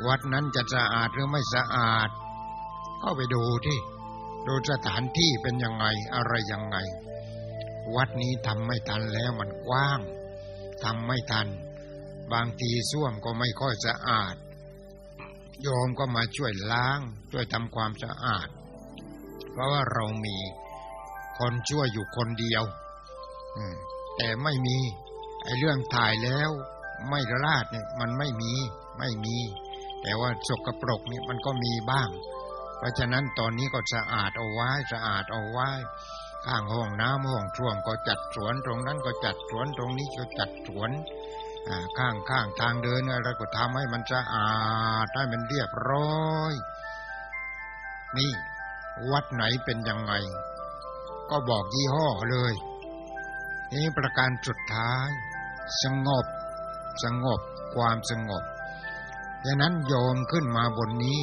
วัดนั้นจะสะอาดหรือไม่สะอาด ก็ไปดูที่ดูสถานที่เป็นยังไงอะไรยังไง วัดนี้ทำไม่ทันแล้วมันกว้างทำไม่ทัน บางทีส้วมก็ไม่ค่อยสะอาด โยมก็มาช่วยล้าง ช่วยทำความสะอาด เพราะว่าเรามีคนช่วยอยู่คนเดียวแต่ไม่มี ไอ้เรื่องถ่ายแล้ว ไม่ราดเนี่ยมันไม่มี ไม่มี แต่ว่าสกปรกนี่มันก็มีบ้าง เพราะฉะนั้นตอนนี้ก็สะอาดเอาไว้สะอาดเอาไว้ข้างห้องน้ำห้องช่วมก็จัดสวนตรงนั้นก็จัดสวนตรงนี้ก็จัดสวนข้างข้างทางเดินอะไรก็ทำให้มันสะอาดให้มันเรียบร้อย นี่ วัดไหนเป็นยังไง ก็บอกยี่ห้อเลยนี้ประการสุดท้าย สงบ สงบความสงบ ดังนั้นโยมขึ้นมาบนนี้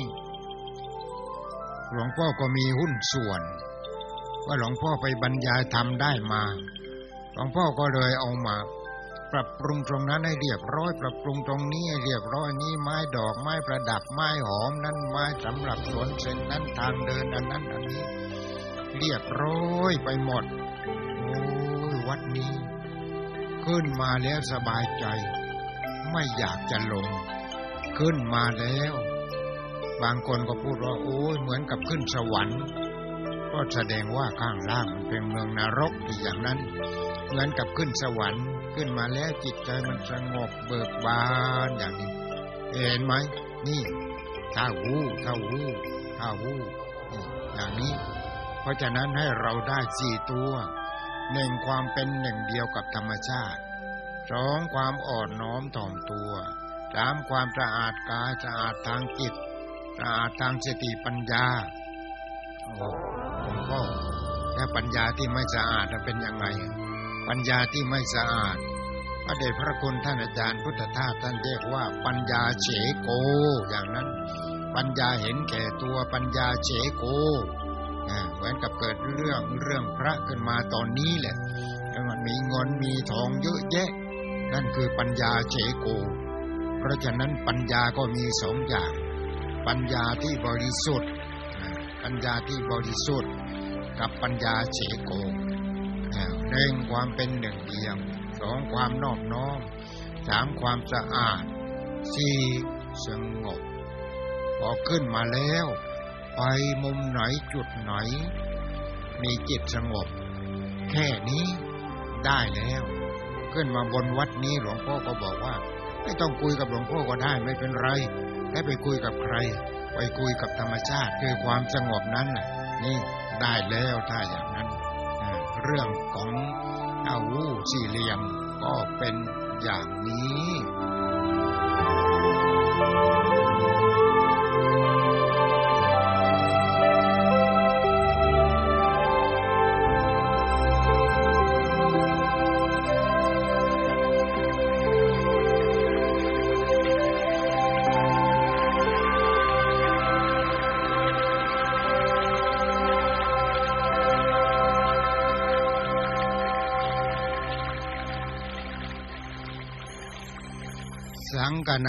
หลวงพ่อก็มีหุ้นส่วน ว่าหลวงพ่อไปบรรยายธรรมได้มา หลวงพ่อก็เลยเอามา ปรับปรุงตรงนั้นให้เรียบร้อย ปรับปรุงตรงนี้ให้เรียบร้อยนี้ไม้ดอกไม้ประดับไม้หอมนั้นไม้สำหรับสวนเส้นนั้นทางเดินอันนั้นอันนี้ เรียบร้อยไปหมดวัดนี้ ขึ้นมาแล้วสบายใจ ไม่อยากจะลง ขึ้นมาแล้ว บางคนก็พูดว่าโอ้ยเหมือนกับขึ้นสวรรค์ ก็แสดงว่าข้างล่างมันเป็นเมืองนรกอย่างนั้น เหมือนกับขึ้นสวรรค์ขึ้นมาแล้วจิตใจมันสงบเบิกบานอย่างนี้เห็นไหมนี่ท่าวูท่าวูท่าวูอย่างนี้ เพราะฉะนั้นให้เราได้สี่ตัวหนึ่งความเป็นหนึ่งเดียวกับธรรมชาติสองความอ่อนน้อมถ่อมตัว สามความสะอาดกายสะอาดทางจิตสะอาดทางสติปัญญาโอ้หลวงพ่อแต่ปัญญาที่ไม่สะอาดจะเป็นยังไง ปัญญาที่ไม่สะอาด พระเดชพระคุณท่านอาจารย์พุทธทาสท่านเรียกว่าปัญญาเฉโก อย่างนั้น ปัญญาเห็นแก่ตัวปัญญาเฉโกเหมือนกับเกิดเรื่องเรื่องพระขึ้นมาตอนนี้แหละแล้วมันมีเงินมีทองเยอะแยะ นั่นคือปัญญาเฉโก เพราะฉะนั้นปัญญาก็มีสองอย่าง ปัญญาที่บริสุทธิ์ ปัญญาที่บริสุทธิ์ กับปัญญาเฉโกหนึ่งความเป็นหนึ่งเดียวสองความนอบน้อมสามความสะอาดสี่สงบพอขึ้นมาแล้ว ไปมุมไหนจุดไหน มีจิตสงบ แค่นี้ได้แล้ว ขึ้นมาบนวัดนี้หลวงพ่อก็บอกว่า ไม่ต้องคุยกับหลวงพ่อก็ได้ไม่เป็นไรให้ไปคุยกับใคร ไปคุยกับธรรมชาติคือความสงบนั้นน่ะ นี่ได้แล้วถ้าอย่างนั้น เรื่องของอาวูสี่เหลี่ยมก็เป็นอย่างนี้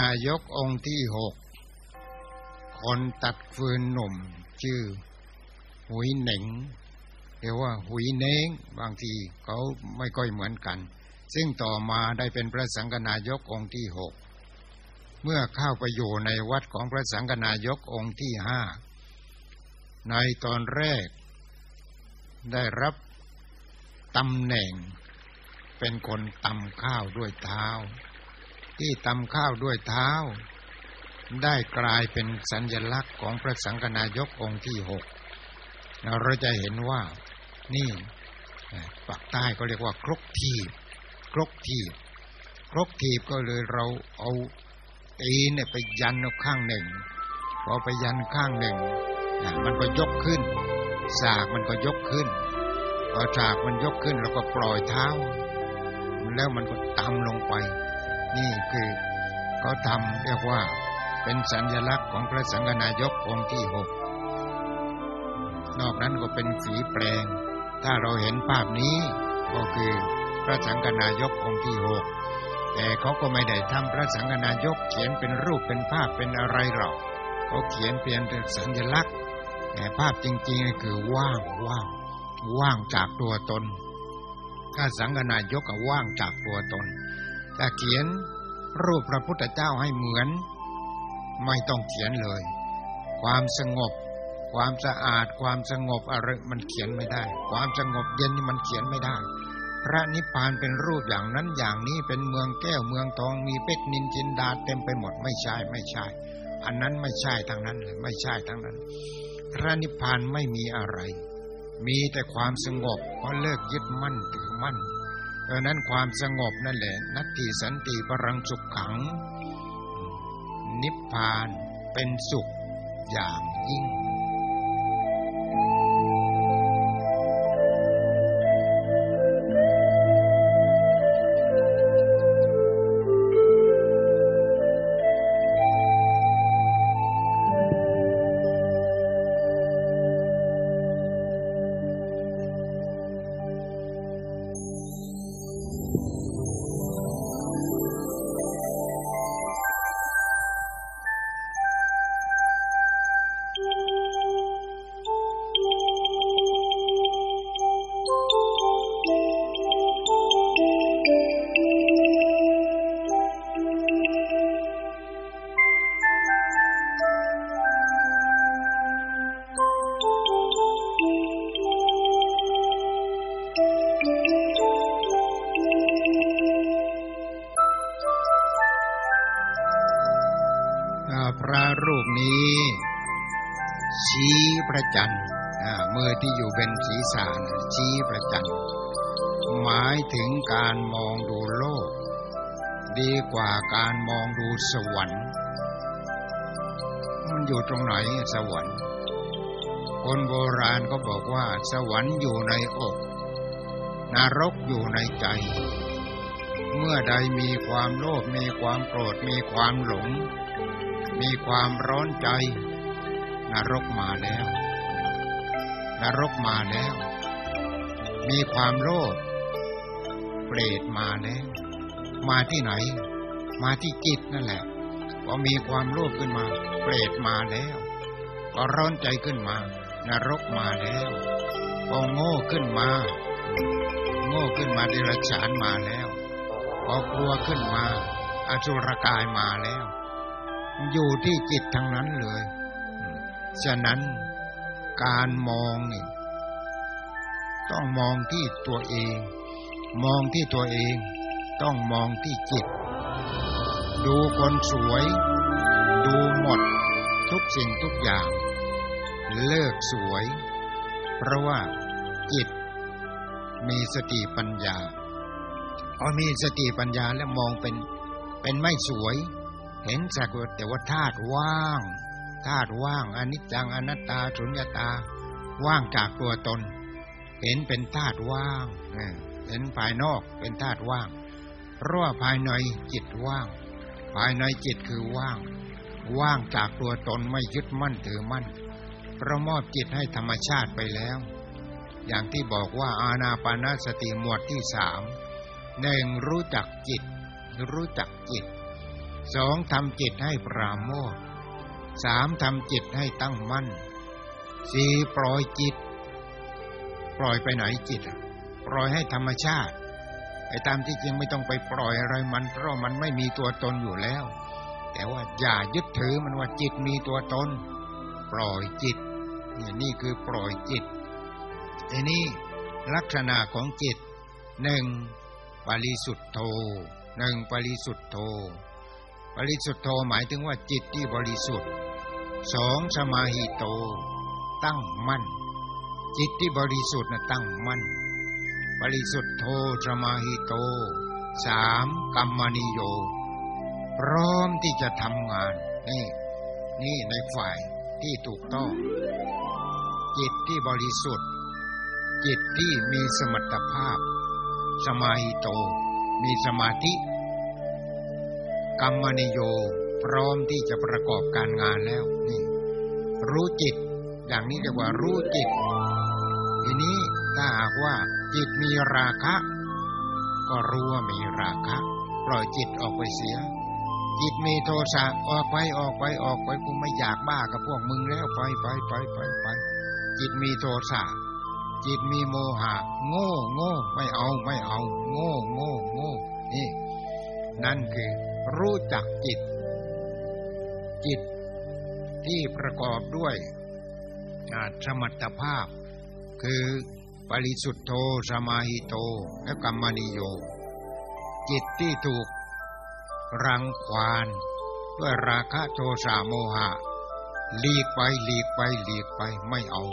นายกองค์ที่หก คนตัดฟืนหนุ่ม ชื่อ หุยเหน่งเรียกว่าหุยเน้งบางทีเขาไม่ค่อยเหมือนกัน ซึ่งต่อมาได้เป็นพระสังฆนายกองค์ที่หก เมื่อเข้าไปอยู่ในวัดของพระสังฆนายกองค์ที่ห้า ในตอนแรก ได้รับตำแหน่ง เป็นคนตำข้าวด้วยเท้า ที่ตำข้าวด้วยเท้า ได้กลายเป็นสัญลักษณ์ของพระสังฆนายกองค์ที่หกเราจะเห็นว่านี่ปักใต้ก็เรียกว่าครกทีบครกทีบครกทีบก็เลยเราเอาตีเนี่ยไปยันข้างหนึ่งพอไปยันข้างหนึ่งมันก็ยกขึ้น สากมันก็ยกขึ้นพอสากมันยกขึ้นเราก็ปล่อยเท้า แล้วมันก็ตำลงไป นี่คือเขาทำเรียกว่าเป็นสัญลักษณ์ของพระสังฆนายกองค์ที่หกนอกนั้นก็เป็นสีแปลง ถ้าเราเห็นภาพนี้ก็คือพระสังฆนายกองค์ที่หกแต่เขาก็ไม่ได้ทำพระสังฆนายกเขียนเป็นรูปเป็นภาพเป็นอะไรหรอกเขาเขียนเพียงแต่สัญลักษณ์ แต่ภาพจริงๆคือว่างว่างว่างจากตัวตน ถ้าสังฆนายกก็ว่างจากตัวตน ถ้าเขียนรูปพระพุทธเจ้าให้เหมือน ไม่ต้องเขียนเลย ความสงบ ความสะอาด ความสงบอะไรมันเขียนไม่ได้ ความสงบเย็นนี่มันเขียนไม่ได้ พระนิพพานเป็นรูปอย่างนั้นอย่างนี้เป็นเมืองแก้วเมืองทองมีเพชรนินจินดาเต็มไปหมดไม่ใช่ไม่ใช่ อันนั้นไม่ใช่ทั้งนั้นเลยไม่ใช่ทั้งนั้น พระนิพพานไม่มีอะไร มีแต่ความสงบเพราะเลิกยึดมั่นถือมั่น เออนั้นความสงบนั่นแหละ นัตติสันติปรังสุขขัง นิพพานเป็นสุขอย่างยิ่ง ชี้พระจันหมายถึงการมองดูโลก ดีกว่าการมองดูสวรรค์ มันอยู่ตรงไหนสวรรค์ คนโบราณก็บอกว่า สวรรค์อยู่ในอกนรกอยู่ในใจ เมื่อใดมีความโลภมีความโกรธมีความหลง มีความร้อนใจ นรกมาแล้ว นรกมาแล้ว มีความโลภเปรตมาแล้วมาที่ไหน มาที่จิตนั่นแหละพอมีความโลภขึ้นมา เปรตมาแล้วพอร้อนใจขึ้นมา นรกมาแล้วพอโง่ขึ้นมา โง่ขึ้นมาเดรัจฉานมาแล้วพอกลัวขึ้นมาอสุรกายมาแล้ว อยู่ที่จิตทั้งนั้นเลย ฉะนั้นการมองนี่ ต้องมองที่ตัวเอง มองที่ตัวเอง ต้องมองที่จิต ดูคนสวย ดูหมด ทุกสิ่งทุกอย่าง เลิกสวย เพราะว่าจิต มีสติปัญญาพอมีสติปัญญาแล้วมองเป็นเป็นไม่สวย เห็นสักแต่ว่าธาตุว่างธาตุว่างอนิจจังอนัตตาสุญญตา ว่างจากตัวตน เห็นเป็นธาตุว่างเห็นภายนอกเป็นธาตุว่างราะว่าภายในจิตว่าง ภายในจิตคือว่าง ว่างจากตัวตนไม่ยึดมั่นถือมั่นประมอบจิตให้ธรรมชาติไปแล้ว อย่างที่บอกว่าอาณาปานาสติหมวดที่สามหนึ่งรู้จักจิต รู้จักจิตสองทำจิตให้ปราโมทสามทำจิตให้ตั้งมั่นสี่ปล่อยจิต ปล่อยไปไหนจิตอะปล่อยให้ธรรมชาติไอ้ตามที่จริงไม่ต้องไปปล่อยอะไรมันเพราะมันไม่มีตัวตนอยู่แล้ว แต่ว่าอย่ายึดถือมันว่าจิตมีตัวตน ปล่อยจิตเนี่ยนี่คือปล่อยจิตทีนี้ลักษณะของจิตหนึ่งปริสุทธโธหนึ่งปริสุทธโธปริสุทธโธหมายถึงว่าจิตที่บริสุทธิ์สองสมาหิโต ตั้งมั่น จิตที่บริสุทธิ์นะตั้งมั่นปริสุทธโธสมาหิโตสามกัมมนิโย พร้อมที่จะทำงาน นี่ นี่ในฝ่ายที่ถูกต้อง จิตที่บริสุทธิ์ จิตที่มีสมรรถภาพ สมาหิโต มีสมาธิ กรรมนิโย พร้อมที่จะประกอบการงานแล้ว นี่ รู้จิต อย่างนี้เรียกว่ารู้จิต ถ้าหากว่าจิตมีราคะ ก็รู้ว่ามีราคะ ปล่อยจิตออกไปเสีย จิตมีโทสะออกไปออกไปออกไปกูไม่อยากบ้ากับพวกมึงแล้วไปไปไปไปไปจิตมีโทสะจิตมีโมหะ โง่โง่ไม่เอาไม่เอา โง่โง่โง่นี่นั่นคือรู้จักจิต จิตที่ประกอบด้วยสมรรถภาพ คือ ริสุทธโธสมาหิโต และกัมมนิโย จิตที่ถูกรังควานด้วยราคะโทสะโมหะ หลีกไปหลีกไปหลีกไปไม่เอา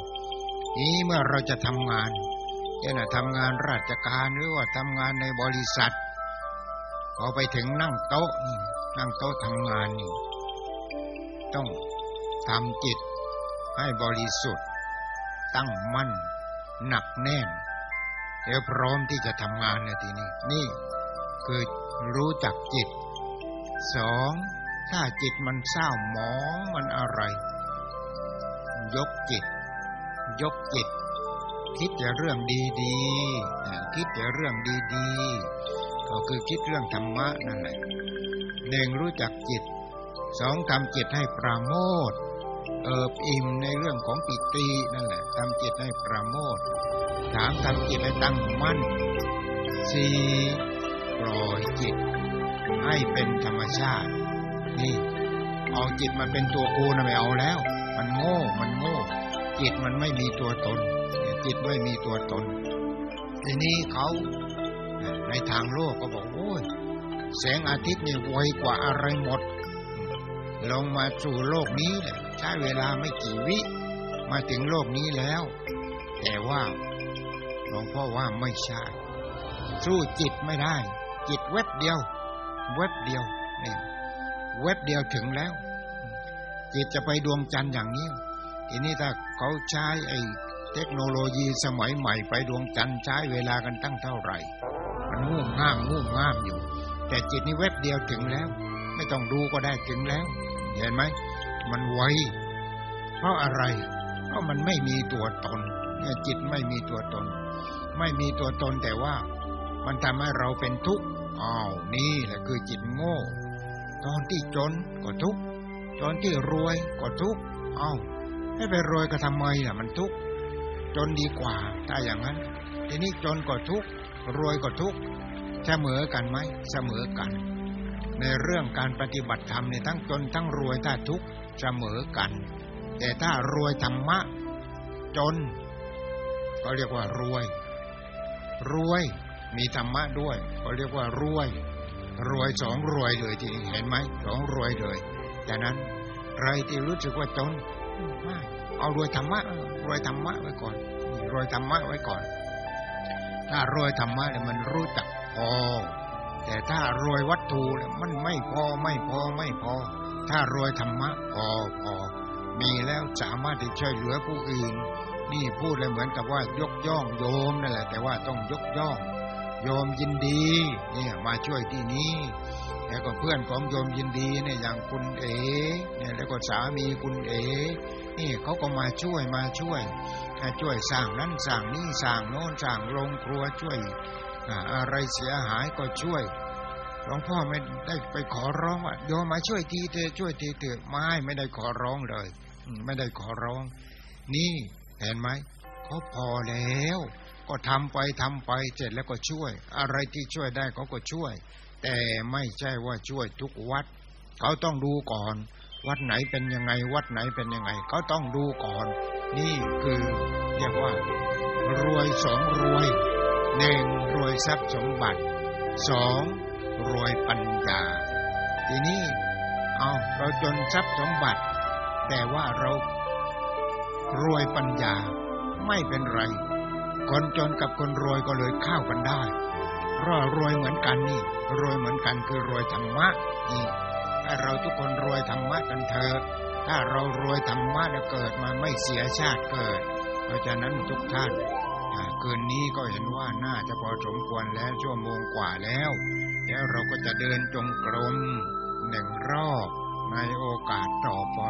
นี้เมื่อเราจะทำงานเช่นทำงานราชการหรือว่าทำงานในบริษัทพอไปถึงนั่งโต๊ะนั่งโต๊ะทำงานนี่ต้องทำจิตให้บริสุทธิ์ตั้งมั่น หนักแน่นแล้วพร้อมที่จะทำงานในทีนี้ นี่คือรู้จักจิตสองถ้าจิตมันเศร้าหมองมันอะไร ยกจิต ยกจิต คิดแต่เรื่องดีๆคิดแต่เรื่องดีๆก็คือคิดเรื่องธรรมะนั่นแหละหนึ่งรู้จักจิตสองทำจิตให้ปราโมทเอิบอิ่มในเรื่องของปิ ตินั่นแหละทำจิตให้ปราโมทสามทำจิตให้ตั้งมั่นสี่ปล่อยจิต ให้เป็นธรรมชาติ นี่ เอาจิตมาเป็นตัวกูนะไม่เอาแล้ว มันโง่ มันโง่ จิตมันไม่มีตัวตน จิตไม่มีตัวตน ทีนี้เขาในทางโลกก็บอกโอ้ยแสงอาทิตย์นี่ไวกว่าอะไรหมด ลงมาสู่โลกนี้ใช้เวลาไม่กี่วิ มาถึงโลกนี้แล้ว แต่ว่าหลวงพ่อว่าไม่ใช่ สู้จิตไม่ได้ จิตเว็บเดียว เว็บเดียวนี่เว็บเดียวถึงแล้ว จิตจะไปดวงจันทร์อย่างนี้ทีนี้ถ้าเขาใช้ไอ้เทคโนโลยีสมัยใหม่ไปดวงจันทร์ใช้เวลากันตั้งเท่าไหร่ มันงูง่ามงูง่ามอยู่ แต่จิตนี่เว็บเดียวถึงแล้ว ไม่ต้องดูก็ได้ถึงแล้ว เห็นไหม มันไวเพราะอะไร เพราะมันไม่มีตัวตนเนี่ยจิตไม่มีตัวตน ไม่มีตัวตนแต่ว่ามันทำให้เราเป็นทุกข์อ้าวนี่แหละคือจิตโง่ ตอนที่จนก็ทุกข์ตอนที่รวยก็ทุกข์อ้าวให้ไปรวยก็ทำไมล่ะมันทุกข์จนดีกว่าถ้าอย่างนั้น ทีนี้จนก็ทุกข์รวยก็ทุกข์เสมอกันไหมเสมอกัน ในเรื่องการปฏิบัติธรรมในทั้งจนทั้งรวยถ้าทุกข์เสมอกัน แต่ถ้ารวยธรรมะ จน ก็เรียกว่ารวย รวยมีธรรมะด้วยเขาเรียกว่ารวย รวยสองรวยเลยทีนี้เห็นไหมสองรวยเลยจากนั้นใครที่รู้สึกว่าจนเอารวยธรรมะรวยธรรมะไว้ก่อนรวยธรรมะไว้ก่อน ถ้ารวยธรรมะเนี่ยมันรู้จักพอ แต่ถ้ารวยวัตถุเนี่ยมันไม่พอไม่พอไม่พอ ถ้ารวยธรรมะพอพอ มีแล้วสามารถที่ช่วยเหลือผู้อื่น นี่พูดเลยเหมือนกับว่ายกย่องโยมนั่นแหละ แต่ว่าต้องยกย่อง โยมยินดีเนี่ยมาช่วยที่นี้แล้วก็เพื่อนของโยมยินดีเนี่ยอย่างคุณเอ๋เนี่ยแล้วก็สามีคุณเอ๋นี่เขาก็มาช่วยมาช่วยช่วยสร้างนั้นสร้างนี่สร้างโน้นสร้างโรงครัวช่วยอะไรเสียหายก็ช่วยหลวงพ่อไม่ได้ไปขอร้องว่าโยมมาช่วยทีเถอะช่วยทีเถอะไม่ไม่ได้ขอร้องเลย ไม่ได้ขอร้อง นี่เห็นไหมเขาพอแล้ว ก็ทำไปทำไปเสร็จแล้วก็ช่วย อะไรที่ช่วยได้เขาก็ช่วย แต่ไม่ใช่ว่าช่วยทุกวัด เขาต้องดูก่อน วัดไหนเป็นยังไง วัดไหนเป็นยังไงเขาต้องดูก่อน นี่คือเรียกว่า รวยสองรวยหนึ่งรวยทรัพย์สมบัติสองรวยปัญญา ทีนี้เอาเราจนทรัพย์สมบัติ แต่ว่าเรารวยปัญญาไม่เป็นไร คนจนกับคนรวยก็เลยเข้ากันได้เพราะรวยเหมือนกันนี่ รวยเหมือนกันคือรวยธรรมะนี่ให้เราทุกคนรวยธรรมะกันเถอะถ้าเรารวยธรรมะแล้วเกิดมาไม่เสียชาติเกิด เพราะฉะนั้นทุกท่านคืนนี้ก็เห็นว่าน่าจะพอสมควรแล้วชั่วโมงกว่าแล้ว แล้วเราก็จะเดินจงกรมหนึ่งรอบ ในโอกาสต่อไป